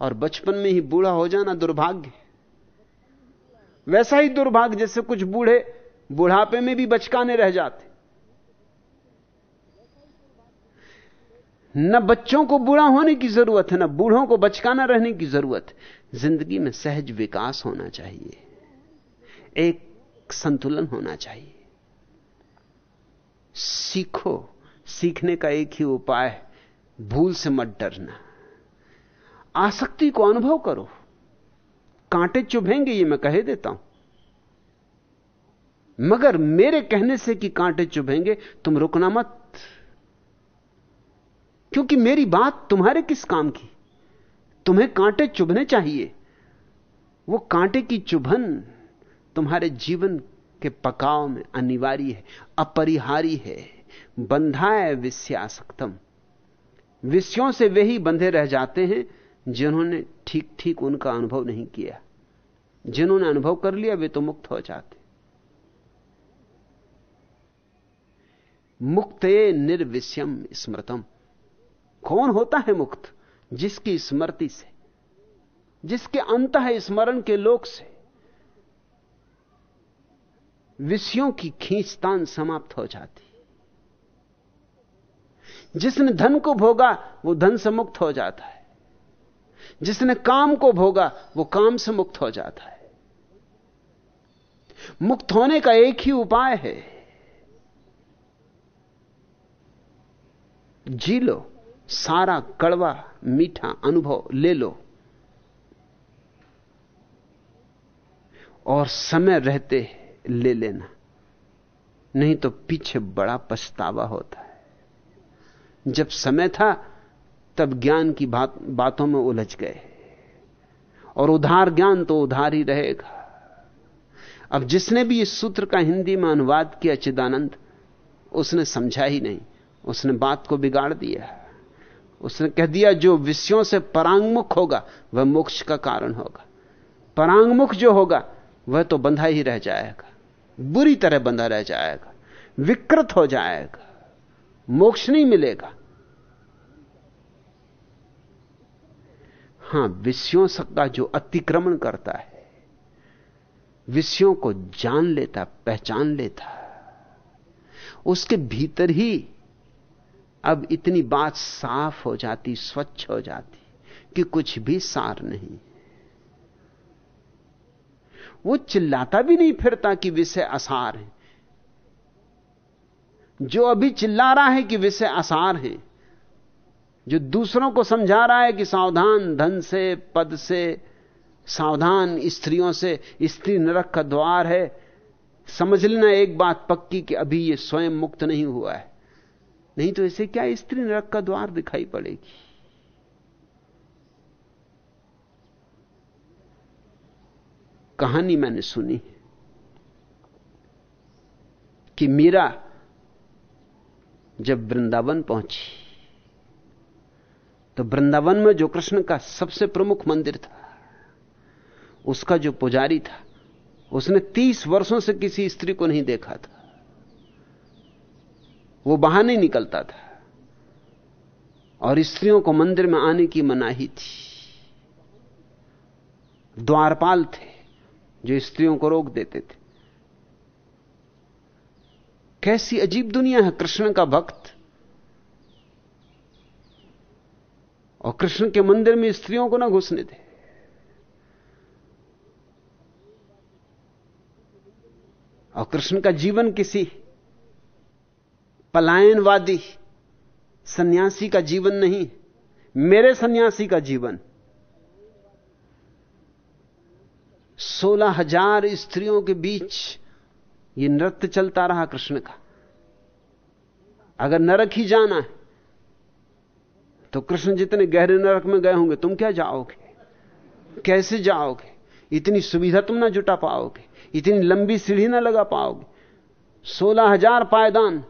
और बचपन में ही बूढ़ा हो जाना दुर्भाग्य वैसा ही दुर्भाग्य जैसे कुछ बूढ़े बुढ़ापे में भी बचकाने रह जाते। न बच्चों को बूढ़ा होने की ज़रूरत है न बूढ़ों को बचकाना रहने की ज़रूरत। ज़िंदगी में सहज विकास होना चाहिए। एक संतुलन होना चाहिए। सीखो। सीखने का एक ही उपाय, भूल से मत डरना। आसक्ति को अनुभव करो। कांटे चुभेंगे, ये मैं कह देता हूँ। मगर मेरे कहने से कि कांटे चुभेंगे, तुम रुकना मत। क्योंकि मेरी बात तुम्हारे किस काम की? तुम्हें कांटे चुभने चाहिए। वो कांटे की चुभन तुम्हारे जीवन के पकाव में अनिवार्य है अपरिहारी है बंधा है विषयासक्तम। विषयों से वे ही बंधे रह जाते हैं जिन्होंने ठीक ठीक उनका अनुभव नहीं किया। जिन्होंने अनुभव कर लिया, वे तो मुक्त हो जाते। मुक्त निर्विषयम स्मृतम। कौन होता है मुक्त? जिसकी स्मृति से, जिसके अंत है स्मरण के लोक से। विषयों की खींचतान समाप्त हो जाती। जिसने धन को भोगा, वो धन से मुक्त हो जाता है। जिसने काम को भोगा, वो काम से मुक्त हो जाता है। मुक्त होने का एक ही उपाय है। जी लो। सारा कड़वा, मीठा अनुभव ले लो। और समय रहते ले लेना। नहीं तो पीछे बड़ा पछतावा होता है। जब समय था, तब ज्ञान की बात, बातों में उलझ गए। और उधार ज्ञान तो उधार ही रहेगा। अब जिसने भी इस सूत्र का हिंदी में अनुवाद किया चिदानंद, उसने समझा ही नहीं। उसने बात को बिगाड़ दिया। उसने कह दिया, जो विषयों से परांगमुख होगा, वह मोक्ष का कारण होगा। परांगमुख जो होगा, वह तो बंधा ही रह जाएगा। बुरी तरह बंधा रह जाएगा। विकृत हो जाएगा। मोक्ष नहीं मिलेगा। हाँ, विषयों का जो अतिक्रमण करता है, विषयों को जान लेता, पहचान लेता, उसके भीतर ही अब इतनी बात साफ़ हो जाती, स्वच्छ हो जाती कि कुछ भी सार नहीं। वो चिल्लाता भी नहीं फिरता कि विषय असार है। जो अभी चिल्ला रहा है कि विषय असार है, जो दूसरों को समझा रहा है कि सावधान धन से, पद से, सावधान स्त्रियों से, स्त्री नरक का द्वार है, समझ लेना एक बात पक्की कि अभी यह स्वयं मुक्त नहीं हुआ है। नहीं तो इसे क्या स्त्री नरक का द्वार दिखाई पड़ेगी? कहानी मैंने सुनी कि मीरा जब वृंदावन पहुँची तो वृंदावन में जो कृष्ण का सबसे प्रमुख मंदिर था, उसका जो पुजारी था, उसने तीस वर्षों से किसी स्त्री को नहीं देखा था। वो बाहर नहीं निकलता था। और स्त्रियों को मंदिर में आने की मनाही थी। द्वारपाल थे, जो स्त्रियों को रोक देते थे। कैसी अजीब दुनिया है कृष्ण का भक्त। और कृष्ण के मंदिर में स्त्रियों को ना घुसने थे और कृष्ण का जीवन किसी पलायनवादी, सन्यासी का जीवन नहीं, मेरे सन्यासी का जीवन। सोलह हज़ार स्त्रियों के बीच यह नृत्य चलता रहा कृष्ण का। अगर नरक ही जाना है तो कृष्ण जितने गहरे नरक में गए होंगे, तुम क्या जाओगे? कैसे जाओगे? इतनी सुविधा तुम ना जुटा पाओगे, इतनी लंबी सीढ़ी ना लगा पाओगे। सोलह हज़ार पायदान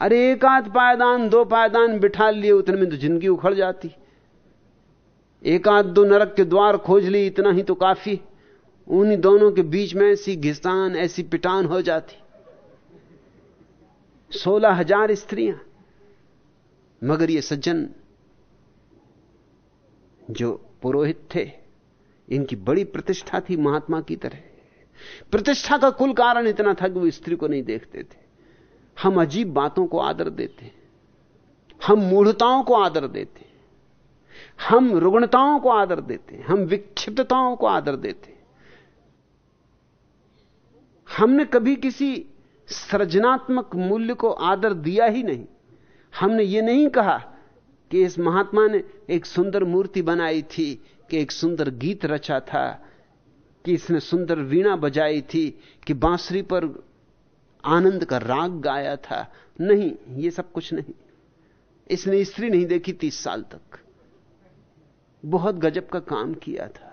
अरे एक आध पायदान, दो पायदान बिठा लिए, उतने में तो ज़िंदगी उखड़ जाती। एक आध दो नरक के द्वार खोज ली इतना ही तो काफ़ी। उन्हीं दोनों के बीच में ऐसी घिसान ऐसी पिटान हो जाती। सोलह हज़ार स्त्रियाँ, मगर ये सज्जन जो पुरोहित थे, इनकी बड़ी प्रतिष्ठा थी महात्मा की तरह। प्रतिष्ठा का कुल कारण इतना था कि वो स्त्री को नहीं देखते थे। हम अजीब बातों को आदर देते हम मूढ़ताओं को आदर देते हम रुग्णताओं को आदर देते हम विक्षिप्तताओं को आदर देते हमने कभी किसी सृजनात्मक मूल्य को आदर दिया ही नहीं। हमने यह नहीं कहा कि इस महात्मा ने एक सुंदर मूर्ति बनाई थी, कि एक सुंदर गीत रचा था, कि इसने सुंदर वीणा बजाई थी, कि बांसुरी पर आनंद का राग गाया था। नहीं, ये सब कुछ नहीं। इसने स्त्री नहीं देखी तीस साल तक। बहुत गजब का काम किया था।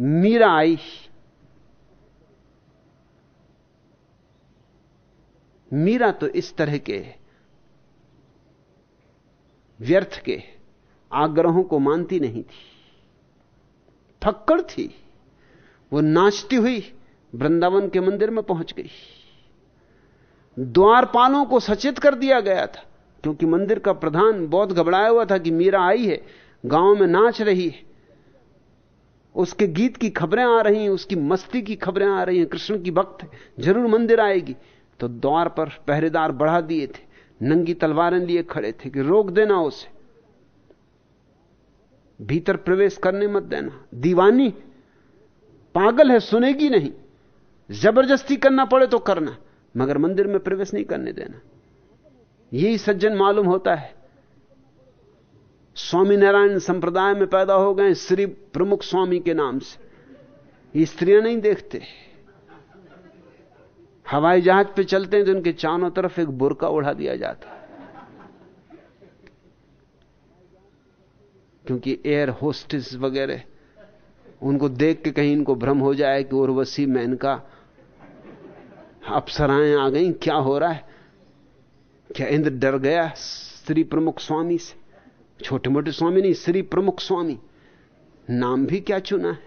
मीरा आई मीरा तो इस तरह के व्यर्थ के आग्रहों को मानती नहीं थी। फक्कड़ थी। वो नाचती हुई वृंदावन के मंदिर में पहुँच गई। द्वारपालों को सचेत कर दिया गया था, क्योंकि मंदिर का प्रधान बहुत घबराया हुआ था कि मीरा आई है, गाँव में नाच रही है। उसके गीत की खबरें आ रही हैं, उसकी मस्ती की खबरें आ रही हैं, कृष्ण की भक्त ज़रूर मंदिर आएगी। तो द्वार पर पहरेदार बढ़ा दिए थे, नंगी तलवारें लिए खड़े थे कि रोक देना उसे। भीतर प्रवेश करने मत देना। दीवानी, पागल है, सुनेगी नहीं। ज़बरदस्ती करना पड़े तो करना, मगर मंदिर में प्रवेश नहीं करने देना। यही सज्जन मालूम होता है। स्वामी नारायण संप्रदाय में पैदा हो गए श्री प्रमुख स्वामी के नाम से। ये स्त्रियाँ नहीं देखते। हवाई जहाज़ पे चलते हैं तो उनके चारों तरफ़ एक बुरका उड़ा दिया जाता है। क्योंकि एयर होस्टेस वगैरह उनको देख के कहीं इनको भ्रम हो जाए कि उर्वशी मेनका अप्सराएँ आ गई, क्या हो रहा है? क्या इंद्र डर गया श्री प्रमुख स्वामी से? छोटे मोटे स्वामी नहीं श्री प्रमुख स्वामी। नाम भी क्या चुना है?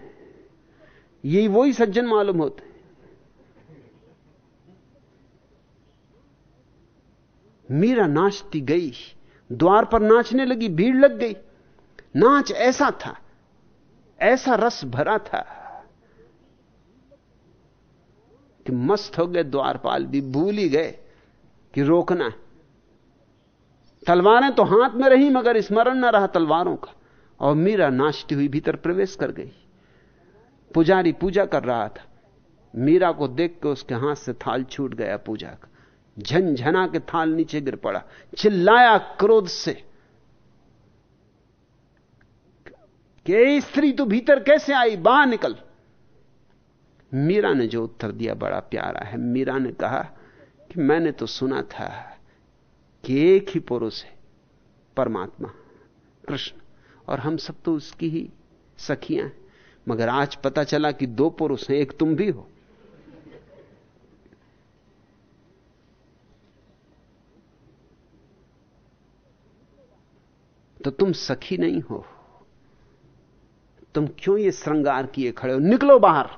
यही वही सज्जन मालूम होते। मीरा नाचती गई, द्वार पर नाचने लगी, भीड़ लग गई। नाच ऐसा था ऐसा रस भरा था कि मस्त हो गए द्वारपाल भी, भूल ही गए कि रोकना तलवारें तो हाथ में रही, मगर स्मरण न रहा तलवारों का। और मीरा नाचती हुई भीतर प्रवेश कर गई। पुजारी पूजा कर रहा था। मीरा को देख के उसके हाथ से थाल छूट गया पूजा का। झनझना के थाल नीचे गिर पड़ा। चिल्लाया क्रोध से। कि स्त्री तू भीतर कैसे आई? बाहर निकल। मीरा ने जो उत्तर दिया, बड़ा प्यारा है। मीरा ने कहा कि मैंने तो सुना था कि एक ही पुरुष है, परमात्मा, कृष्ण, और हम सब तो उसकी ही सखियाँ हैं। मगर आज पता चला कि दो पुरुष हैं, एक तुम भी हो। तो तुम सखी नहीं हो। तुम क्यों ये श्रृंगार किए खड़े हो? निकलो बाहर।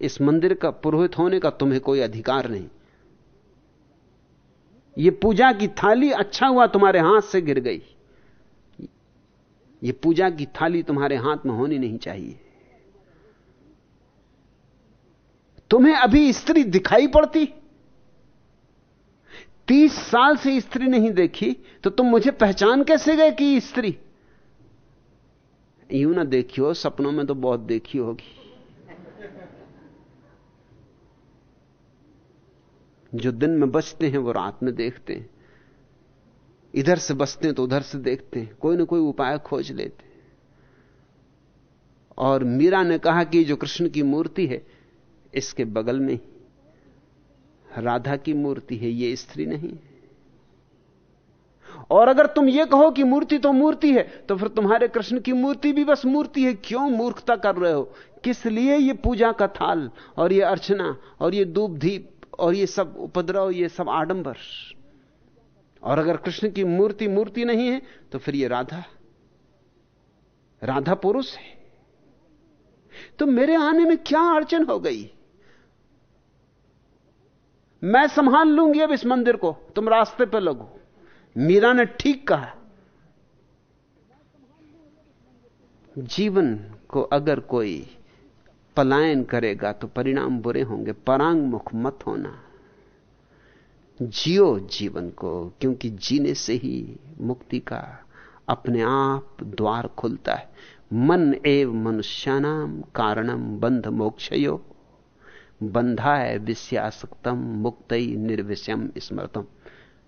इस मंदिर का पुरोहित होने का तुम्हें कोई अधिकार नहीं। ये पूजा की थाली अच्छा हुआ तुम्हारे हाथ से गिर गई। ये पूजा की थाली तुम्हारे हाथ में होनी नहीं चाहिए। तुम्हें अभी स्त्री दिखाई पड़ती। तीस साल से स्त्री नहीं देखी तो तुम मुझे पहचान कैसे गए कि स्त्री? यूँ ना देखी हो सपनों में तो बहुत देखी होगी। जो दिन में बचते हैं, वो रात में देखते हैं। इधर से बचते हैं तो उधर से देखते हैं। कोई ना कोई उपाय खोज लेते और मीरा ने कहा कि जो कृष्ण की मूर्ति है, इसके बगल में ही। राधा की मूर्ति है, ये स्त्री नहीं और अगर तुम ये कहो कि मूर्ति तो मूर्ति है तो फिर तुम्हारे कृष्ण की मूर्ति भी बस मूर्ति है। क्यों मूर्खता कर रहे हो? किस लिए ये पूजा का थाल और ये अर्चना और ये दूप धीप और ये सब उपद्रव, ये सब आडंबर? और अगर कृष्ण की मूर्ति मूर्ति नहीं है तो फिर ये राधा राधा पुरुष है। तो मेरे आने में क्या अड़चन हो गई? मैं संभाल लूँगी अब इस मंदिर को, तुम रास्ते पर लगो। मीरा ने ठीक कहा, जीवन को अगर कोई पलायन करेगा तो परिणाम बुरे होंगे परांग मुख मत होना। जियो जीवन को, क्योंकि जीने से ही मुक्ति का अपने आप द्वार खुलता है। मन एव मनुष्यानाम कारणम बंध मोक्षयो। बंधाय विषयासक्तम मुक्त निर्विषयम स्मृतम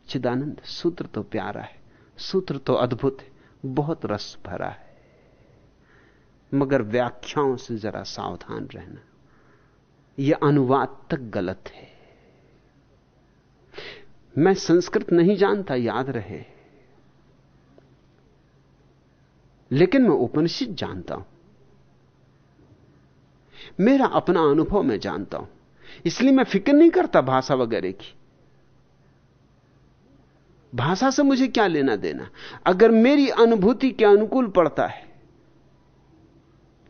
चिदानंद, सूत्र तो प्यारा है, सूत्र तो अद्भुत है, बहुत रस भरा है। मगर व्याख्याओं से जरा सावधान रहना, यह अनुवाद तक गलत है। मैं संस्कृत नहीं जानता, याद रहे। लेकिन मैं उपनिषद जानता हूँ। मेरा अपना अनुभव मैं जानता हूँ, इसलिए मैं फ़िक्र नहीं करता भाषा वगैरह की। भाषा से मुझे क्या लेना देना? अगर मेरी अनुभूति के अनुकूल पड़ता है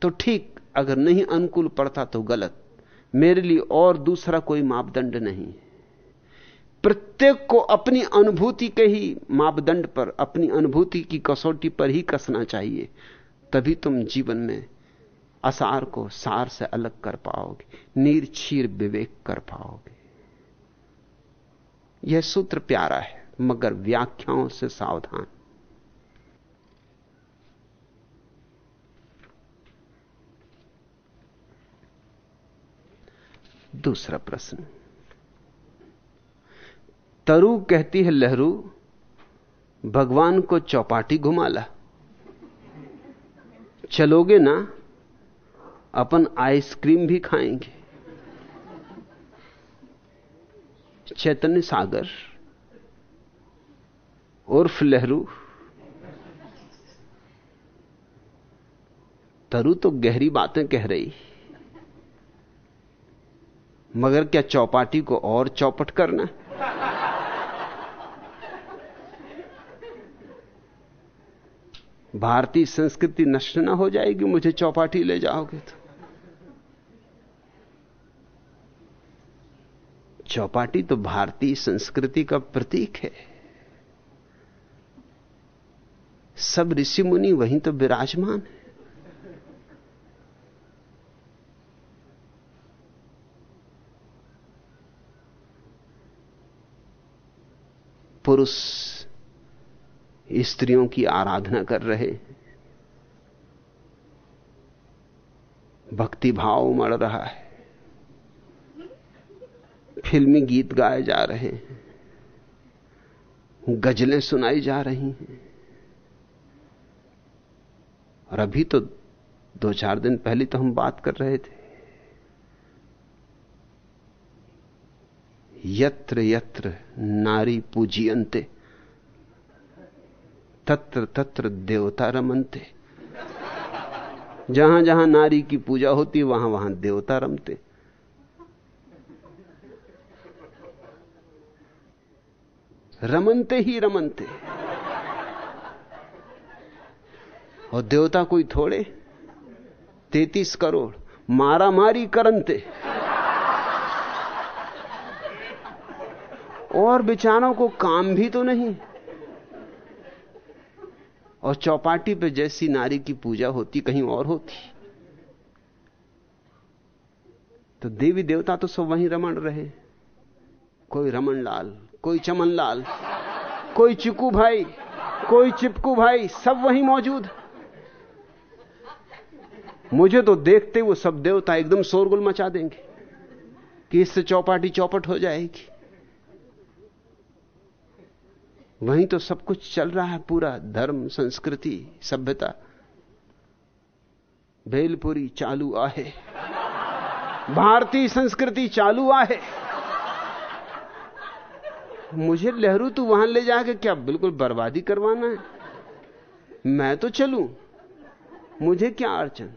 तो ठीक, अगर नहीं अनुकूल पड़ता तो गलत। मेरे लिए और दूसरा कोई मापदंड नहीं प्रत्येक को अपनी अनुभूति के ही मापदंड पर, अपनी अनुभूति की कसौटी पर ही कसना चाहिए, तभी तुम जीवन में असार को सार से अलग कर पाओगे, नीर छीर विवेक कर पाओगे। यह सूत्र प्यारा है। मगर व्याख्याओं से सावधान। दूसरा प्रश्न। तरु कहती है लहरू, भगवान को चौपाटी घुमाला चलोगे ना, अपन आइसक्रीम भी खाएँगे। चैतन्य सागर। उर्फ़ लहरू। तरु तो गहरी बातें कह रही। मगर क्या चौपाटी को और चौपट करना? भारतीय संस्कृति नष्ट ना हो जाएगी, मुझे चौपाटी ले जाओगे तो। चौपाटी तो भारतीय संस्कृति का प्रतीक है। सब ऋषि मुनि वहीं तो विराजमान है। पुरुष स्त्रियों की आराधना कर रहे भक्ति भाव मड़ रहा है। फिल्मी गीत गाए जा रहे हैं। गजलें सुनाई जा रही हैं। और अभी तो दो चार दिन पहले तो हम बात कर रहे थे। यत्र यत्र नारी पूजियंते तत्र तत्र देवता रमनते। जहाँ जहाँ नारी की पूजा होती, वहाँ वहाँ देवता रमते। रमनते ही रमनते। और देवता कोई थोड़े? तैतीस करोड़। मारा मारी करनते और बेचारों को काम भी तो नहीं। और चौपाटी पे जैसी नारी की पूजा होती, कहीं और होती। तो देवी देवता तो सब वहीं रमण रहे। कोई रमन लाल, कोई चमन लाल, कोई चिकू भाई, कोई चिपकू भाई, सब वहीं मौजूद। मुझे तो देखते वो सब देवता एकदम शोरगुल मचा देंगे कि इससे चौपाटी चौपट हो जाएगी। वहीं तो सब कुछ चल रहा है, पूरा धर्म, संस्कृति, सभ्यता। भेलपुरी चालू आहे। भारतीय संस्कृति चालू आहे। मुझे लहरू तू वहाँ ले जाके क्या बिल्कुल बर्बादी करवाना है? मैं तो चलूँ। मुझे क्या अड़चन?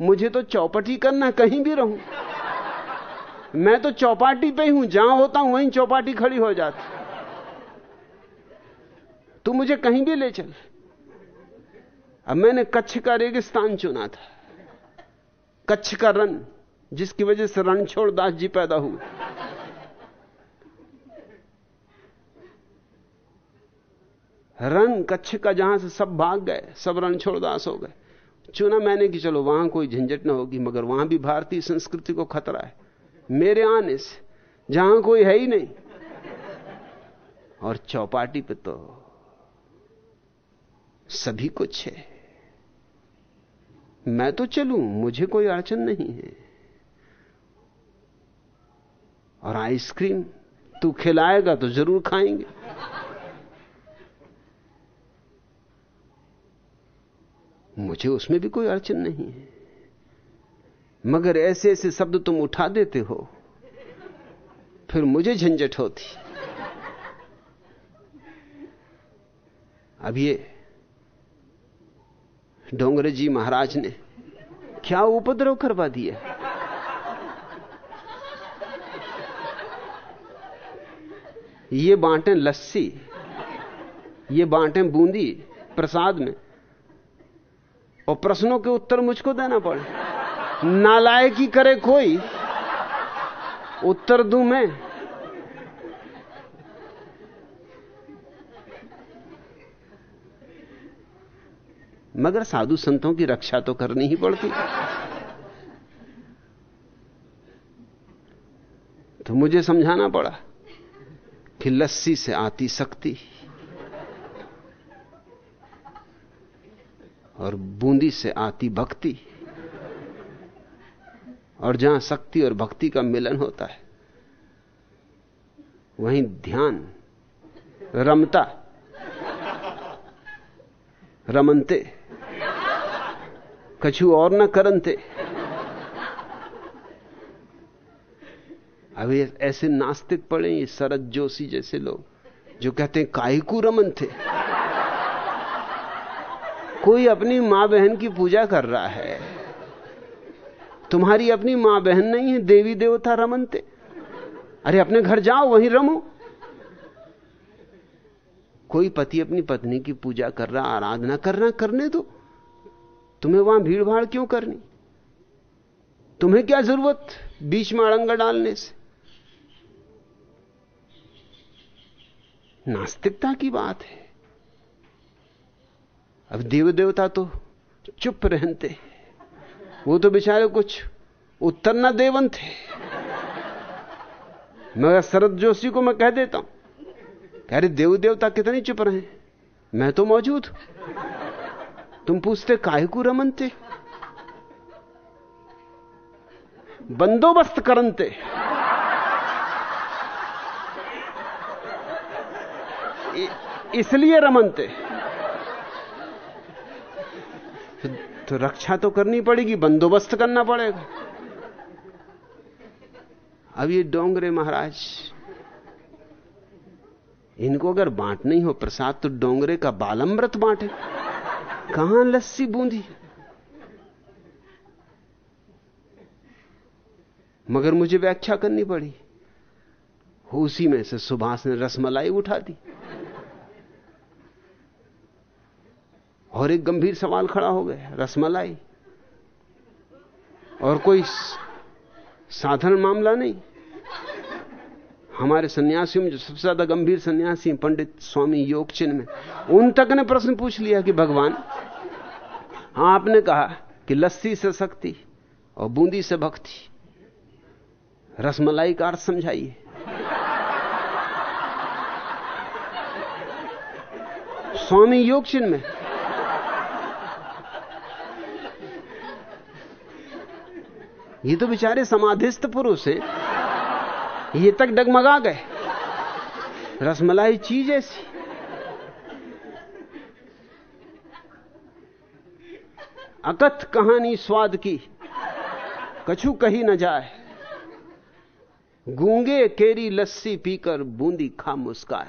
मुझे तो चौपटी करना कहीं भी रहूँ। मैं तो चौपाटी पे ही हूँ, जहाँ होता हूँ, वहीं चौपाटी खड़ी हो जाती। तू मुझे कहीं भी ले चल। अब मैंने कच्छ का रेगिस्तान चुना था। कच्छ का रन जिसकी वजह से रणछोड़ दास जी पैदा हुए। रन कच्छ का जहाँ से सब भाग गए, सब रणछोड़ दास हो गए। चुना मैंने कि चलो वहाँ कोई झंझट ना होगी, मगर वहाँ भी भारतीय संस्कृति को खतरा है। मेरे आने से, जहाँ कोई है ही नहीं। और चौपाटी पे तो सभी कुछ है। मैं तो चलूँ, मुझे कोई अड़चन नहीं है। और आइसक्रीम तू खिलाएगा तो ज़रूर खाएँगे। मुझे उसमें भी कोई अड़चन नहीं है। मगर ऐसे ऐसे शब्द तुम उठा देते हो, फिर मुझे झंझट होती। अब ये डोंगरे जी महाराज ने क्या उपद्रव करवा दिया? ये बांटें लस्सी, ये बांटें बूंदी प्रसाद में और प्रश्नों के उत्तर मुझको देना पड़े। नालायकी करे कोई, उत्तर दूँ मैं? मगर साधु संतों की रक्षा तो करनी ही पड़ती। तो मुझे समझाना पड़ा कि लस्सी से आती शक्ति। और बूंदी से आती भक्ति। और जहाँ शक्ति और भक्ति का मिलन होता है, वहीं ध्यान, रमता, रमनते, कछु और न करनते। अभी ऐसे नास्तिक पड़े ये शरद जोशी जैसे लोग, जो कहते हैं काहिकू रमन थे? कोई अपनी माँ बहन की पूजा कर रहा है। तुम्हारी अपनी माँ बहन नहीं है, देवी देवता रमनते अरे अपने घर जाओ, वहीं रमो। कोई पति अपनी पत्नी की पूजा कर रहा, आराधना करना करने दो। तुम्हें वहाँ भीड़ भाड़ क्यों करनी? तुम्हें क्या ज़रूरत बीच में अड़ंगा डालने से? नास्तिकता की बात है। अब देव देवता तो चुप रहते वो तो बेचारे कुछ उत्तर न देवन थे मगर शरद जोशी को मैं कह देता हूँ, कह रहे देव देवता कितने चुप रहे? मैं तो मौजूद तुम पूछते, काहे को रमनते? बंदोबस्त करनते? इसलिए रमनते। तो रक्षा तो करनी पड़ेगी, बंदोबस्त करना पड़ेगा। अब ये डोंगरे महाराज, इनको अगर बांट नहीं हो प्रसाद तो डोंगरे का बालमृत बांटे। कहाँ लस्सी बूंदी? मगर मुझे व्याख्या करनी पड़ी। उसी में से सुभाष ने रसमलाई उठा दी। और एक गंभीर सवाल खड़ा हो गया, रसमलाई। और कोई साधारण मामला नहीं। हमारे सन्यासियों में जो सबसे ज़्यादा गंभीर सन्यासी पंडित स्वामी योगचिन में, उन तक ने प्रश्न पूछ लिया कि भगवान, आपने कहा कि लस्सी से शक्ति और बूंदी से भक्ति। रसमलाई का अर्थ समझाइए। स्वामी योगचिन में ये तो बेचारे समाधिस्थ पुरुष हैं। ये तक डगमगा गए। रसमलाई चीज़ ऐसी। अकथ कहानी स्वाद की, कछु कही न जाए। गूँगे केरी लस्सी पीकर बूंदी खा मुस्काए।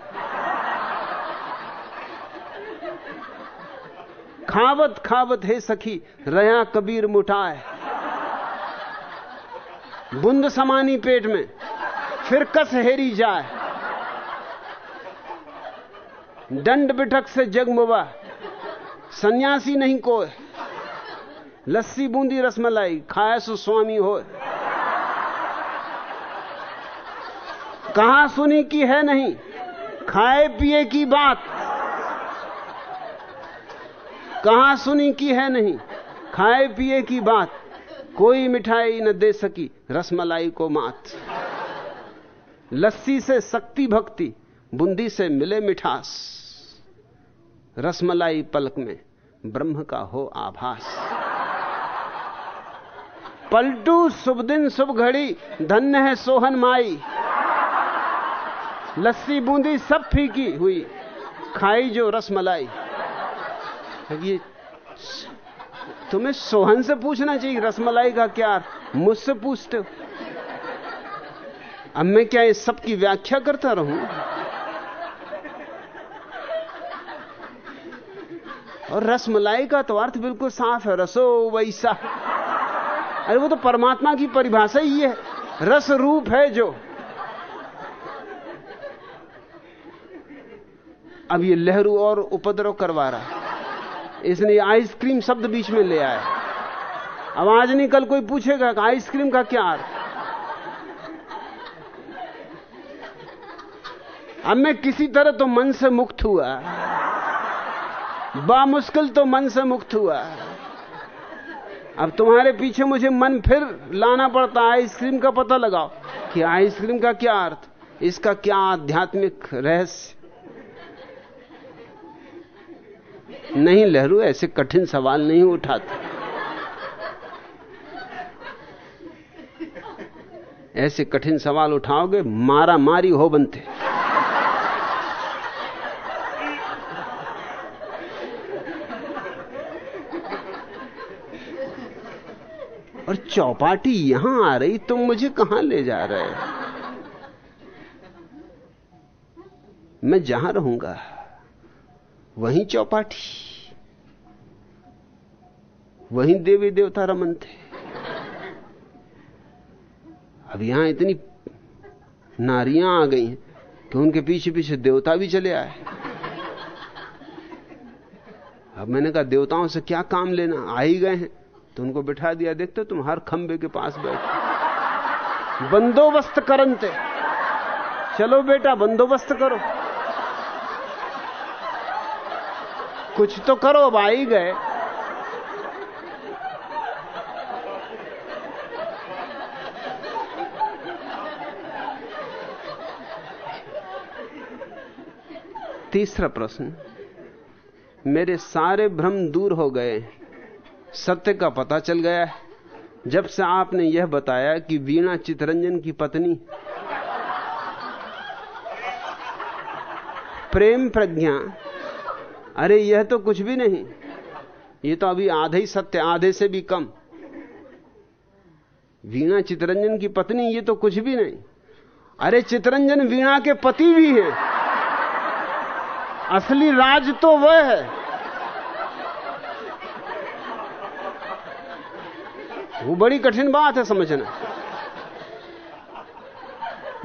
खावत खावत है सखी, रया कबीर मुटाए। बुंद समानी पेट में, फिर कस हेरी जाए। दंड बिठक से जगमुबा सन्यासी नहीं कोई लस्सी बूंदी रसमलाई खाए सो स्वामी हो कहा सुनी की है नहीं, खाए पिए की बात। कहाँ सुनी की है नहीं, खाए पिए की बात। कोई मिठाई न दे सकी, रसमलाई को मात। लस्सी से शक्ति भक्ति, बूंदी से मिले मिठास। रसमलाई पलक में, ब्रह्म का हो आभास। पलटू शुभ दिन शुभ घड़ी, धन्य है सोहन माई। लस्सी बूंदी सब फीकी हुई, खाई जो रसमलाई। ये तुम्हें सोहन से पूछना चाहिए, रसमलाई का क्या मुझसे पूछते हो। अब मैं क्या इस सब की व्याख्या करता रहूँ? और रसमलाई का तो अर्थ बिल्कुल साफ़ है, रसो वैसा। अरे वो तो परमात्मा की परिभाषा ही है। रस रूप है जो। अब ये लहरू और उपद्रव करवा रहा इसने आइसक्रीम शब्द बीच में ले आया अब आज नहीं, कल कोई पूछेगा कि आइसक्रीम का क्या अर्थ? अब मैं किसी तरह तो मन से मुक्त हुआ। बामुश्किल तो मन से मुक्त हुआ। अब तुम्हारे पीछे मुझे मन फिर लाना पड़ता आइसक्रीम का पता लगाओ कि आइसक्रीम का क्या अर्थ? इसका क्या आध्यात्मिक रहस्य? नहीं, लहरू ऐसे कठिन सवाल नहीं उठाते। ऐसे कठिन सवाल उठाओगे मारा मारी हो बनते। और चौपाटी यहाँ आ रही, तुम मुझे कहाँ ले जा रहे मैं जहाँ रहूँगा वहीं चौपाटी। वहीं देवी देवता रमन थे। अब यहाँ इतनी नारियाँ आ गई हैं कि उनके पीछे पीछे देवता भी चले आए। अब मैंने कहा, देवताओं से क्या काम लेना? आ ही गए हैं। तो उनको बिठा दिया, देखते तुम हर खंबे के पास बैठे। बंदोबस्त करनते चलो बेटा, बंदोबस्त करो। कुछ तो करो ही गए। तीसरा प्रश्न, मेरे सारे भ्रम दूर हो गए, सत्य का पता चल गया है। जब से आपने यह बताया कि वीणा चितरंजन की पत्नी, प्रेम प्रज्ञा अरे यह तो कुछ भी नहीं। ये तो अभी आधे ही सत्य, आधे से भी कम। वीणा चितरंजन की पत्नी, ये तो कुछ भी नहीं। अरे चितरंजन वीणा के पति भी है। असली राज तो वह है। वो बड़ी कठिन बात है समझना।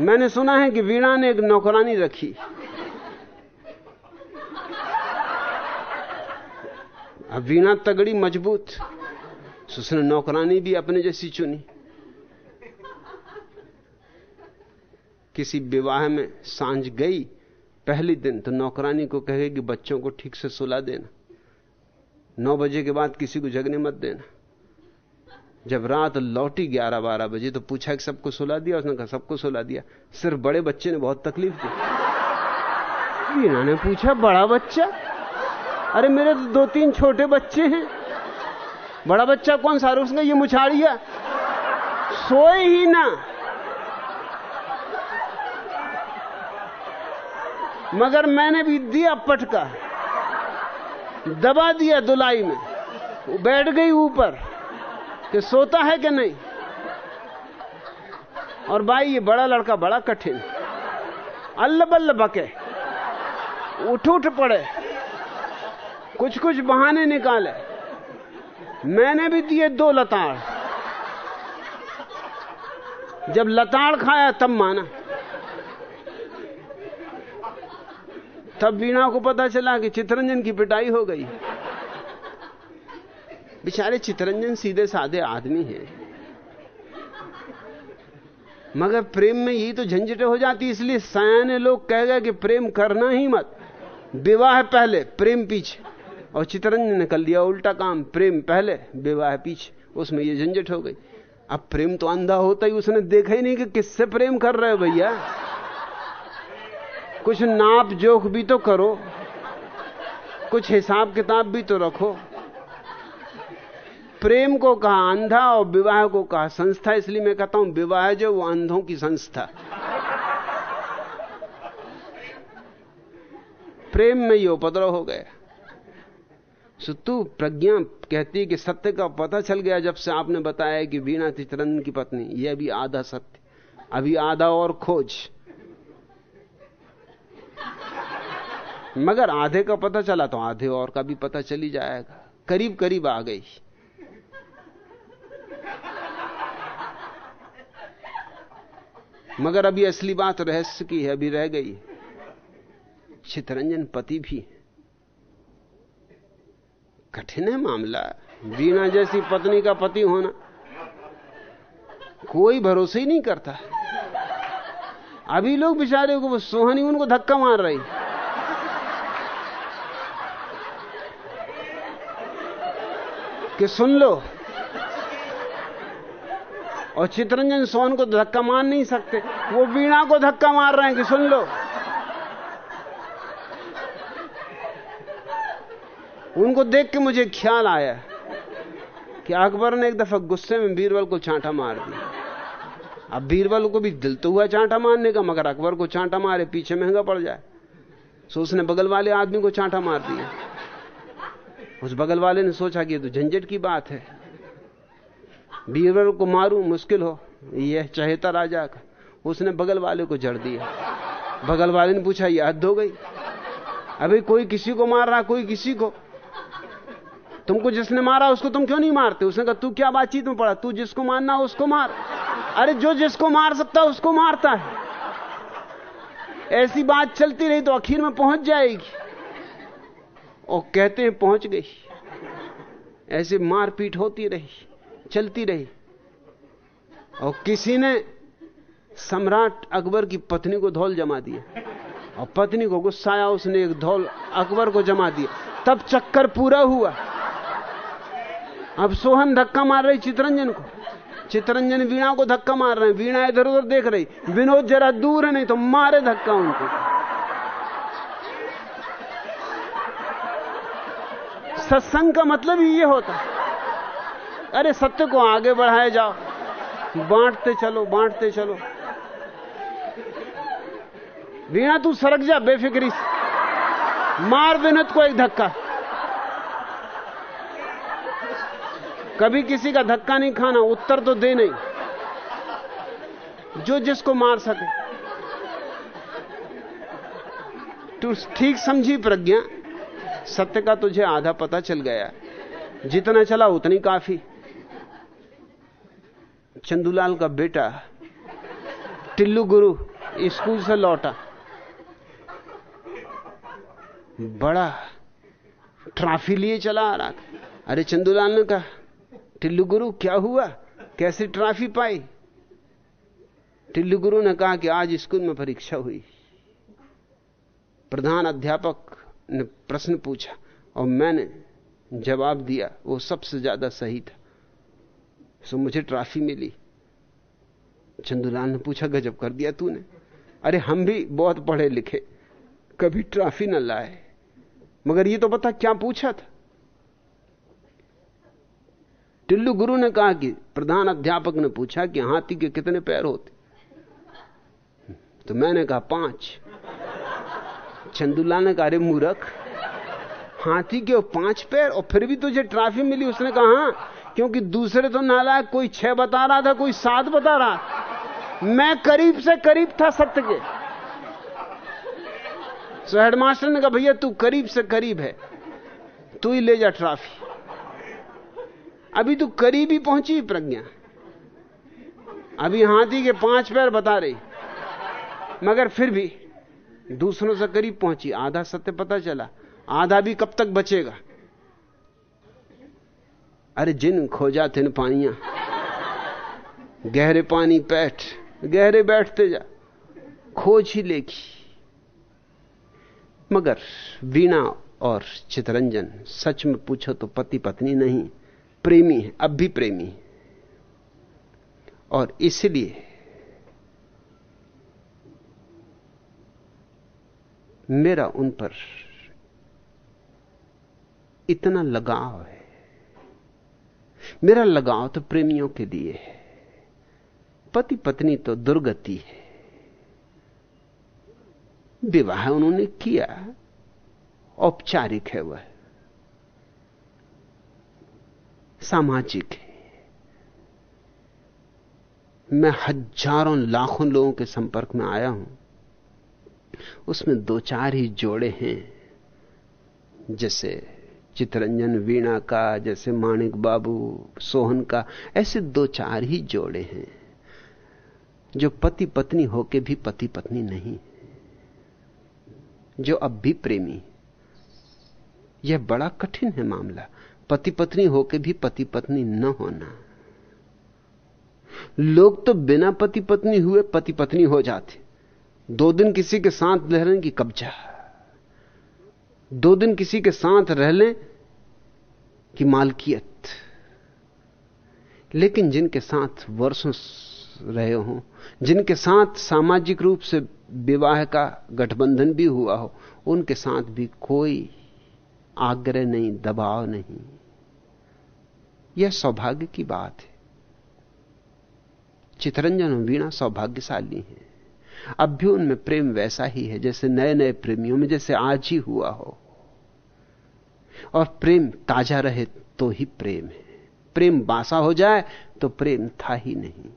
मैंने सुना है कि वीणा ने एक नौकरानी रखी। अब वीणा तगड़ी मज़बूत। उसने नौकरानी भी अपने जैसी चुनी। किसी विवाह में साँझ गई पहले दिन तो नौकरानी को कहे कि बच्चों को ठीक से सुला देना। नौ बजे के बाद किसी को जगने मत देना। जब रात लौटी ग्यारह बारह बजे तो पूछा कि सबको सुला दिया? उसने कहा, सबको सुला दिया। सिर्फ़ बड़े बच्चे ने बहुत तकलीफ़ दी वीणा ने पूछा, बड़ा बच्चा? अरे मेरे तो दो तीन छोटे बच्चे हैं। बड़ा बच्चा कौन सा? उसने ये मुछाड़िया सोए ही ना। मगर मैंने भी दिया पटका। दबा दिया दुलाई में। बैठ गई ऊपर कि सोता है कि नहीं। और भाई, ये बड़ा लड़का बड़ा कठिन। अल्ल बल्ल बके उठ उठ पड़े। कुछ कुछ बहाने निकाले। मैंने भी दिए दो लताड़। जब लताड़ खाया, तब माना। तब वीणा को पता चला कि चित्रंजन की पिटाई हो गई। बेचारे चित्रंजन सीधे साधे आदमी हैं। मगर प्रेम में यही तो झंझटें हो जाती, इसलिए सयाने लोग कह गए कि प्रेम करना ही मत। विवाह पहले, प्रेम पीछे। और चित्रंजन ने कर लिया उल्टा काम, प्रेम पहले, विवाह पीछे, उसमें ये झंझट हो गई। अब प्रेम तो अंधा होता ही, उसने देखा ही नहीं कि किससे प्रेम कर रहे हो भैया। कुछ नाप जोख भी तो करो, कुछ हिसाब किताब भी तो रखो। प्रेम को कहा अंधा और विवाह को कहा संस्था, इसलिए मैं कहता हूँ, विवाह जो वो अंधों की संस्था। प्रेम में ये उपद्रव हो गया। सो प्रज्ञा कहती है कि सत्य का पता चल गया जब से आपने बताया कि वीणा चित्रन की पत्नी यह अभी आधा सत्य। अभी आधा और खोज। मगर आधे का पता चला तो आधे और का भी पता चली जाएगा। करीब करीब आ गई। मगर अभी असली बात रहस्य की है, अभी रह गई। चितरंजन पति भी। कठिन है मामला। वीणा जैसी पत्नी का पति होना। कोई भरोसे ही नहीं करता। अभी लोग बेचारे को सोहनी, उनको धक्का मार रही कि सुन लो। और चित्रंजन सोहन को धक्का मार नहीं सकते। वो वीणा को धक्का मार रहे हैं कि सुन लो। उनको देख के मुझे ख्याल आया कि अकबर ने एक दफ़ा गुस्से में बीरबल को चांटा मार दिया अब बीरबल को भी दिल तो हुआ चांटा मारने का, मगर अकबर को चांटा मारे, पीछे महँगा पड़ जाए। सो उसने बगल वाले आदमी को चांटा मार दिया। उस बगल वाले ने सोचा कि ये तो झंझट की बात है। बीरबल को मारूं, मुश्किल हो। यह चहेता राजा का। उसने बगल वाले को जड़ दिया। बगल वाले ने पूछा, यह हद हो गई? अभी कोई किसी को मार रहा, कोई किसी को? तुमको जिसने मारा उसको तुम क्यों नहीं मारते? उसने कहा, तू क्या बातचीत में पड़ा? तू जिसको मारना उसको मार। अरे, जो जिसको मार सकता उसको मारता है। ऐसी बात चलती रही तो आखिर में पहुँच जाएगी। और कहते हैं, पहुँच गई। ऐसे मारपीट होती रही, चलती रही। और किसी ने सम्राट अकबर की पत्नी को धौल जमा दिया। और पत्नी को गुस्सा आया, उसने एक धौल अकबर को जमा दिया। तब चक्कर पूरा हुआ। अब सोहन धक्का मार रही चित्रंजन को। चित्रंजन वीणा को धक्का मार रहे हैं। वीणा इधर उधर देख रही। विनोद जरा दूर है, नहीं तो मारे धक्का उनको। सत्संग का मतलब ही ये होता अरे सत्य को आगे बढ़ाए जाओ। बांटते चलो बांटते चलो। वीणा तू सरक जा, बेफिक्री मार विनोद को एक धक्का। कभी किसी का धक्का नहीं खाना, उत्तर तो दे नहीं। जो जिसको मार सके। तू ठीक समझी प्रज्ञा। सत्य का तुझे आधा पता चल गया। जितना चला उतनी काफ़ी। चंदूलाल का बेटा, टिल्लू गुरु, स्कूल से लौटा। बड़ा ट्राफी लिए चला आ रहा अरे चंदूलाल ने कहा टिल्लू गुरु, क्या हुआ? कैसे ट्रॉफी पाई? टिल्लू गुरु ने कहा कि आज स्कूल में परीक्षा हुई। प्रधान अध्यापक ने प्रश्न पूछा और मैंने जवाब दिया, वो सबसे ज़्यादा सही था। सो मुझे ट्रॉफी मिली। चंदूलाल ने पूछा, गजब कर दिया तूने। अरे हम भी बहुत पढ़े लिखे, कभी ट्रॉफी न लाए। मगर ये तो पता क्या पूछा था? टिल्लू गुरु ने कहा कि, प्रधान अध्यापक ने पूछा कि हाथी के कितने पैर होते? तो मैंने कहा, पाँच। चंदुला ने कहा, अरे मूर्ख, हाथी के पाँच पैर, और फिर भी तुझे ट्रॉफी मिली? उसने कहा हाँ क्योंकि दूसरे तो नालायक कोई छह बता रहा था, कोई सात बता रहा। मैं करीब से करीब था सत्य के। सो हेडमास्टर ने कहा, भैया, तू करीब से करीब है। तू ही ले जा ट्राफी। अभी तो करीब ही पहुँची प्रज्ञा। अभी हाथी के पाँच पैर बता रही। मगर फिर भी दूसरों से करीब पहुँची। आधा सत्य पता चला। आधा भी कब तक बचेगा? अरे जिन खोजा थिन पानिया, गहरे पानी बैठ, गहरे बैठते जा। खोज ही लेगी मगर वीणा और चितरंजन, सच में पूछो तो पति पत्नी नहीं। प्रेमी है, अब भी प्रेमी है। और इसलिए मेरा उन पर इतना लगाव है। मेरा लगाव तो प्रेमियों के लिए है। पति पत्नी तो दुर्गति है। विवाह उन्होंने किया। औपचारिक है वह। सामाजिक है। मैं हज़ारों लाखों लोगों के संपर्क में आया हूँ। उसमें दो चार ही जोड़े हैं, जैसे चितरंजन वीणा का, जैसे माणिक बाबू सोहन का, ऐसे दो चार ही जोड़े हैं, जो पति पत्नी होके भी पति पत्नी नहीं जो अब भी प्रेमी यह बड़ा कठिन है मामला। पति पत्नी होके भी पति पत्नी न होना। लोग तो बिना पति पत्नी हुए पति पत्नी हो जाते। दो दिन किसी के साथ रह की कब्जा। दो दिन किसी के साथ रह लें कि मालकियत। लेकिन जिनके साथ वर्षों रहे हो, जिनके साथ सामाजिक रूप से विवाह का गठबंधन भी हुआ हो, उनके साथ भी कोई आग्रह नहीं, दबाव नहीं। यह सौभाग्य की बात है। चितरंजन और वीणा सौभाग्यशाली है। अब भी उनमें प्रेम वैसा ही है, जैसे नए नए प्रेमियों में, जैसे आज ही हुआ हो। और प्रेम ताज़ा रहे तो ही प्रेम है। प्रेम बासा हो जाए तो प्रेम था ही नहीं।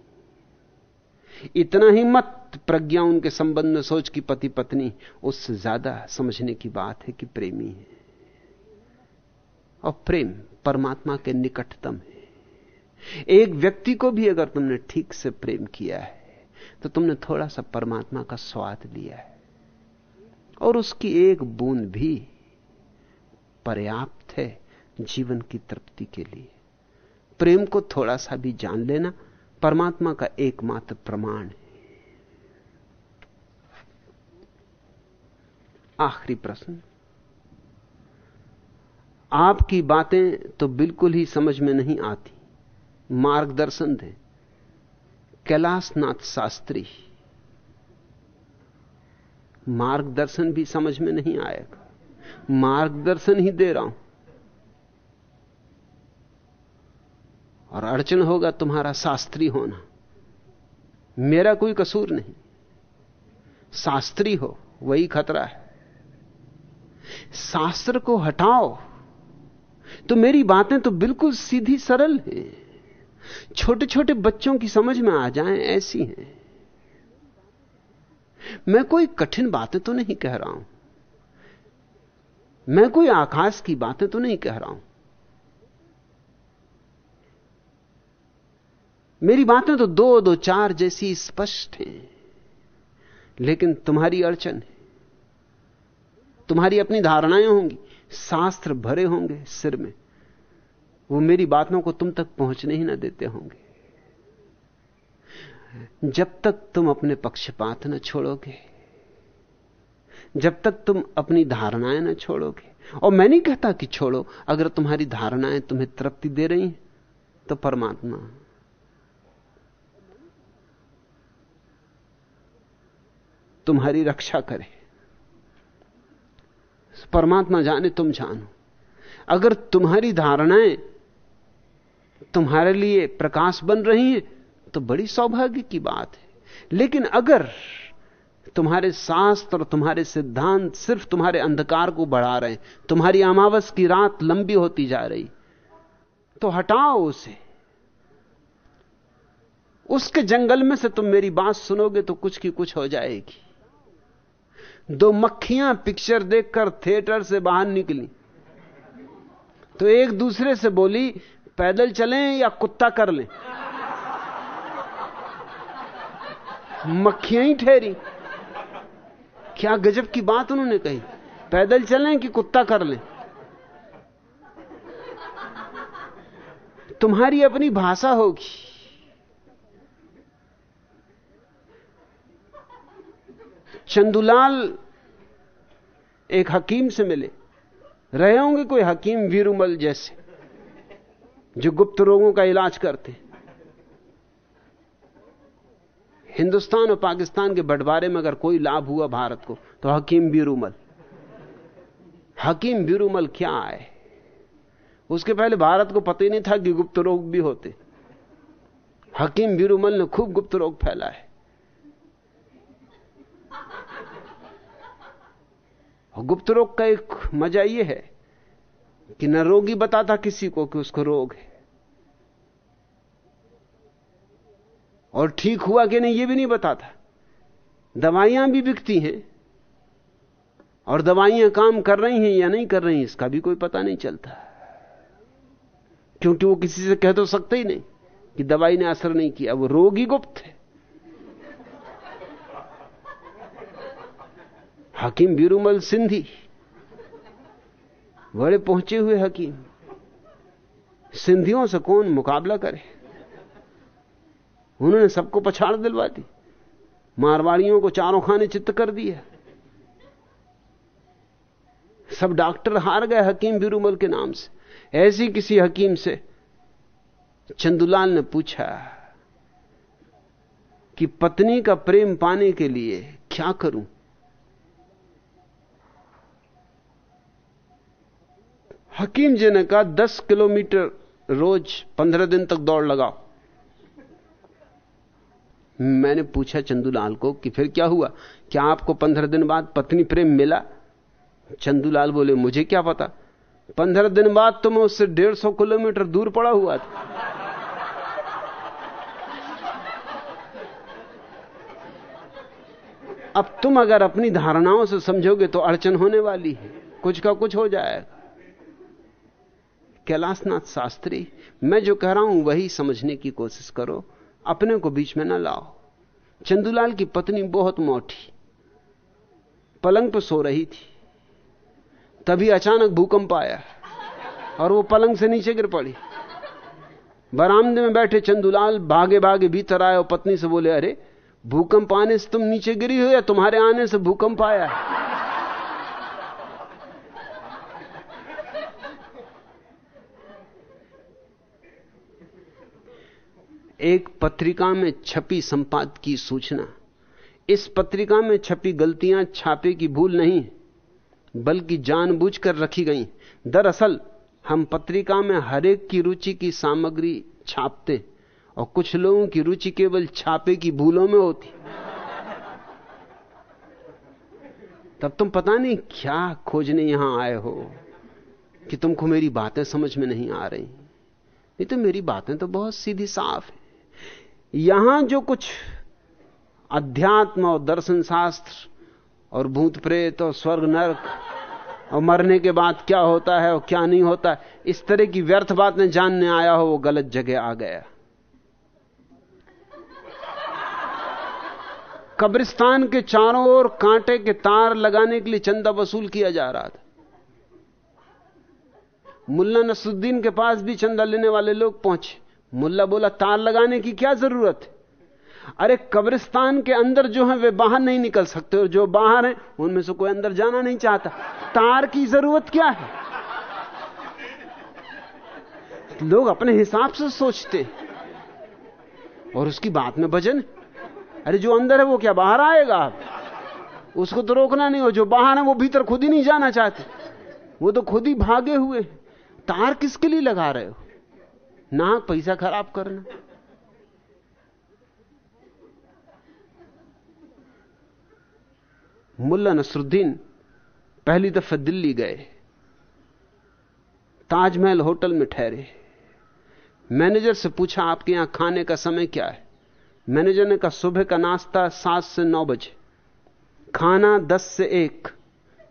इतना ही मत प्रज्ञा उनके संबंध में सोच की पति पत्नी उससे ज़्यादा समझने की बात है कि प्रेमी है। और प्रेम परमात्मा के निकटतम है। एक व्यक्ति को भी अगर तुमने ठीक से प्रेम किया है तो तुमने थोड़ा सा परमात्मा का स्वाद लिया है। और उसकी एक बूंद भी पर्याप्त है जीवन की तृप्ति के लिए। प्रेम को थोड़ा सा भी जान लेना परमात्मा का एकमात्र प्रमाण है। आखिरी प्रश्न। आपकी बातें तो बिल्कुल ही समझ में नहीं आती। मार्गदर्शन दें। कैलाशनाथ शास्त्री। मार्गदर्शन भी समझ में नहीं आएगा। मार्गदर्शन ही दे रहा हूँ। और अड़चन होगा तुम्हारा शास्त्री होना। मेरा कोई कसूर नहीं। शास्त्री हो, वही खतरा है। शास्त्र को हटाओ। तो मेरी बातें तो बिल्कुल सीधी सरल हैं। छोटे छोटे बच्चों की समझ में आ जाएँ, ऐसी हैं। मैं कोई कठिन बातें तो नहीं कह रहा हूँ। मैं कोई आकाश की बातें तो नहीं कह रहा हूँ। मेरी बातें तो दो दो चार जैसी स्पष्ट हैं, लेकिन तुम्हारी अड़चन है। तुम्हारी अपनी धारणाएँ होंगी, शास्त्र भरे होंगे सिर में। वो मेरी बातों को तुम तक पहुँचने ही ना देते होंगे। जब तक तुम अपने पक्षपात न छोड़ोगे, जब तक तुम अपनी धारणाएँ न छोड़ोगे, और मैं नहीं कहता कि छोड़ो, अगर तुम्हारी धारणाएँ तुम्हें तृप्ति दे रही हैं तो परमात्मा तुम्हारी रक्षा करे। परमात्मा जाने तुम जानो। अगर तुम्हारी धारणाएँ तुम्हारे लिए प्रकाश बन रही हैं तो बड़ी सौभाग्य की बात है। लेकिन अगर तुम्हारे शास्त्र और तुम्हारे सिद्धांत सिर्फ़ तुम्हारे अंधकार को बढ़ा रहे हैं, तुम्हारी अमावस की रात लंबी होती जा रही तो हटाओ उसे। उसके जंगल में से तुम मेरी बात सुनोगे तो कुछ की कुछ हो जाएगी। दो मक्खियाँ पिक्चर देखकर थिएटर से बाहर निकली तो एक दूसरे से बोली पैदल चलें या कुत्ता कर लें? मक्खियाँ ही ठहरी। क्या गजब की बात उन्होंने कही? पैदल चलें कि कुत्ता कर लें? तुम्हारी अपनी भाषा होगी। चंदुलाल एक हकीम से मिले। रहे होंगे कोई हकीम वीरुमल जैसे। जो गुप्त रोगों का इलाज करते। हिंदुस्तान और पाकिस्तान के बंटवारे में अगर कोई लाभ हुआ भारत को तो हकीम बीरूमल। हकीम बीरूमल क्या आए उसके पहले भारत को पता ही नहीं था कि गुप्त रोग भी होते। हकीम बीरूमल ने खूब गुप्त रोग फैला है। गुप्त रोग का एक मज़ा यह है कि न रोगी बताता किसी को कि उसको रोग है। और ठीक हुआ कि नहीं यह भी नहीं बताता। दवाइयाँ भी बिकती हैं। और दवाइयाँ काम कर रही हैं या नहीं कर रही इसका भी कोई पता नहीं चलता। क्योंकि वो किसी से कह तो सकते ही नहीं कि दवाई ने असर नहीं किया। वो रोग ही गुप्त है। हकीम बीरूमल सिंधी। बड़े पहुँचे हुए हकीम, सिंधियों से कौन मुकाबला करे? उन्होंने सबको पछाड़ दिलवा दी। मारवाड़ियों को चारों खाने चित्त कर दिया। सब डॉक्टर हार गए हकीम बीरूमल के नाम से। ऐसी किसी हकीम से चंदुलाल ने पूछा कि पत्नी का प्रेम पाने के लिए क्या करूँ? हकीम जी ने कहा, दस किलोमीटर रोज पंद्रह दिन तक दौड़ लगाओ। मैंने पूछा चंदूलाल को कि फिर क्या हुआ? क्या आपको पंद्रह दिन बाद पत्नी प्रेम मिला? चंदूलाल बोले, मुझे क्या पता? पंद्रह दिन बाद तो मैं उससे डेढ़ सौ किलोमीटर दूर पड़ा हुआ था। अब तुम अगर अपनी धारणाओं से समझोगे तो अड़चन होने वाली है। कुछ का कुछ हो जाएगा। कैलाशनाथ शास्त्री, मैं जो कह रहा हूँ वही समझने की कोशिश करो, अपने को बीच में ना लाओ। चंदूलाल की पत्नी बहुत मोटी पलंग पर सो रही थी, तभी अचानक भूकंप आया और वो पलंग से नीचे गिर पड़ी। बरामदे में बैठे चंदूलाल भागे भागे भीतर आए और पत्नी से बोले, अरे, भूकंप आने से तुम नीचे गिरी हो या तुम्हारे आने से भूकंप आया है? एक पत्रिका में छपी संपाद की सूचना। इस पत्रिका में छपी गलतियाँ छापे की भूल नहीं, बल्कि जानबूझकर रखी गई। दरअसल, हम पत्रिका में हरेक की रुचि की सामग्री छापते और कुछ लोगों की रुचि केवल छापे की भूलों में होती। तब तुम पता नहीं क्या खोजने यहाँ आए हो कि तुमको मेरी बातें समझ में नहीं आ रही। नहीं तो मेरी बातें तो बहुत सीधी साफ़ है। यहाँ जो कुछ अध्यात्म और दर्शन शास्त्र और भूत प्रेत और स्वर्ग नरक और मरने के बाद क्या होता है और क्या नहीं होता, इस तरह की व्यर्थ बातें जानने आया हो, वो गलत जगह आ गया। कब्रिस्तान के चारों ओर कांटे के तार लगाने के लिए चंदा वसूल किया जा रहा था। मुल्ला नसुद्दीन के पास भी चंदा लेने वाले लोग पहुँचे। मुल्ला बोला तार लगाने की क्या ज़रूरत है? अरे, कब्रिस्तान के अंदर जो है, वे बाहर नहीं निकल सकते, और जो बाहर हैं, उनमें से कोई अंदर जाना नहीं चाहता। तार की ज़रूरत क्या है? लोग अपने हिसाब से सोचते और उसकी बात में वज़न अरे, जो अंदर है, वो क्या बाहर आएगा? उसको तो रोकना नहीं हो जो बाहर है, वो भीतर खुद ही नहीं जाना चाहते। वो तो खुद ही भागे हुए तार किसके लिए लगा रहे हो? ना पैसा खराब करना। मुल्ला नसरुद्दीन पहली दफ़ा दिल्ली गए। ताजमहल होटल में ठहरे। मैनेजर से पूछा, आपके यहाँ खाने का समय क्या है? मैनेजर ने कहा, सुबह का नाश्ता सात से नौ बजे। खाना दस से एक।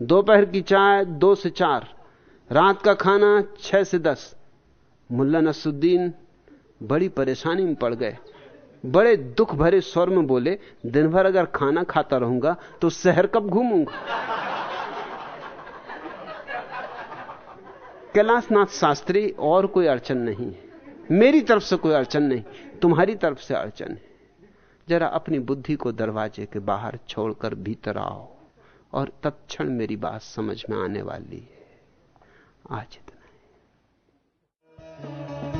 दोपहर की चाय दो से चार। रात का खाना छह से दस। मुल्ला नसुद्दीन बड़ी परेशानी में पड़ गए। बड़े दुख भरे स्वर में बोले, दिन भर अगर खाना खाता रहूँगा तो शहर कब घूमूँगा? कैलाशनाथ शास्त्री, और कोई अड़चन नहीं है। मेरी तरफ़ से कोई अड़चन नहीं, तुम्हारी तरफ़ से अड़चन है। जरा अपनी बुद्धि को दरवाजे के बाहर छोड़कर भीतर आओ, और तत्क्षण मेरी बात समझ में आने वाली है। आज Bye.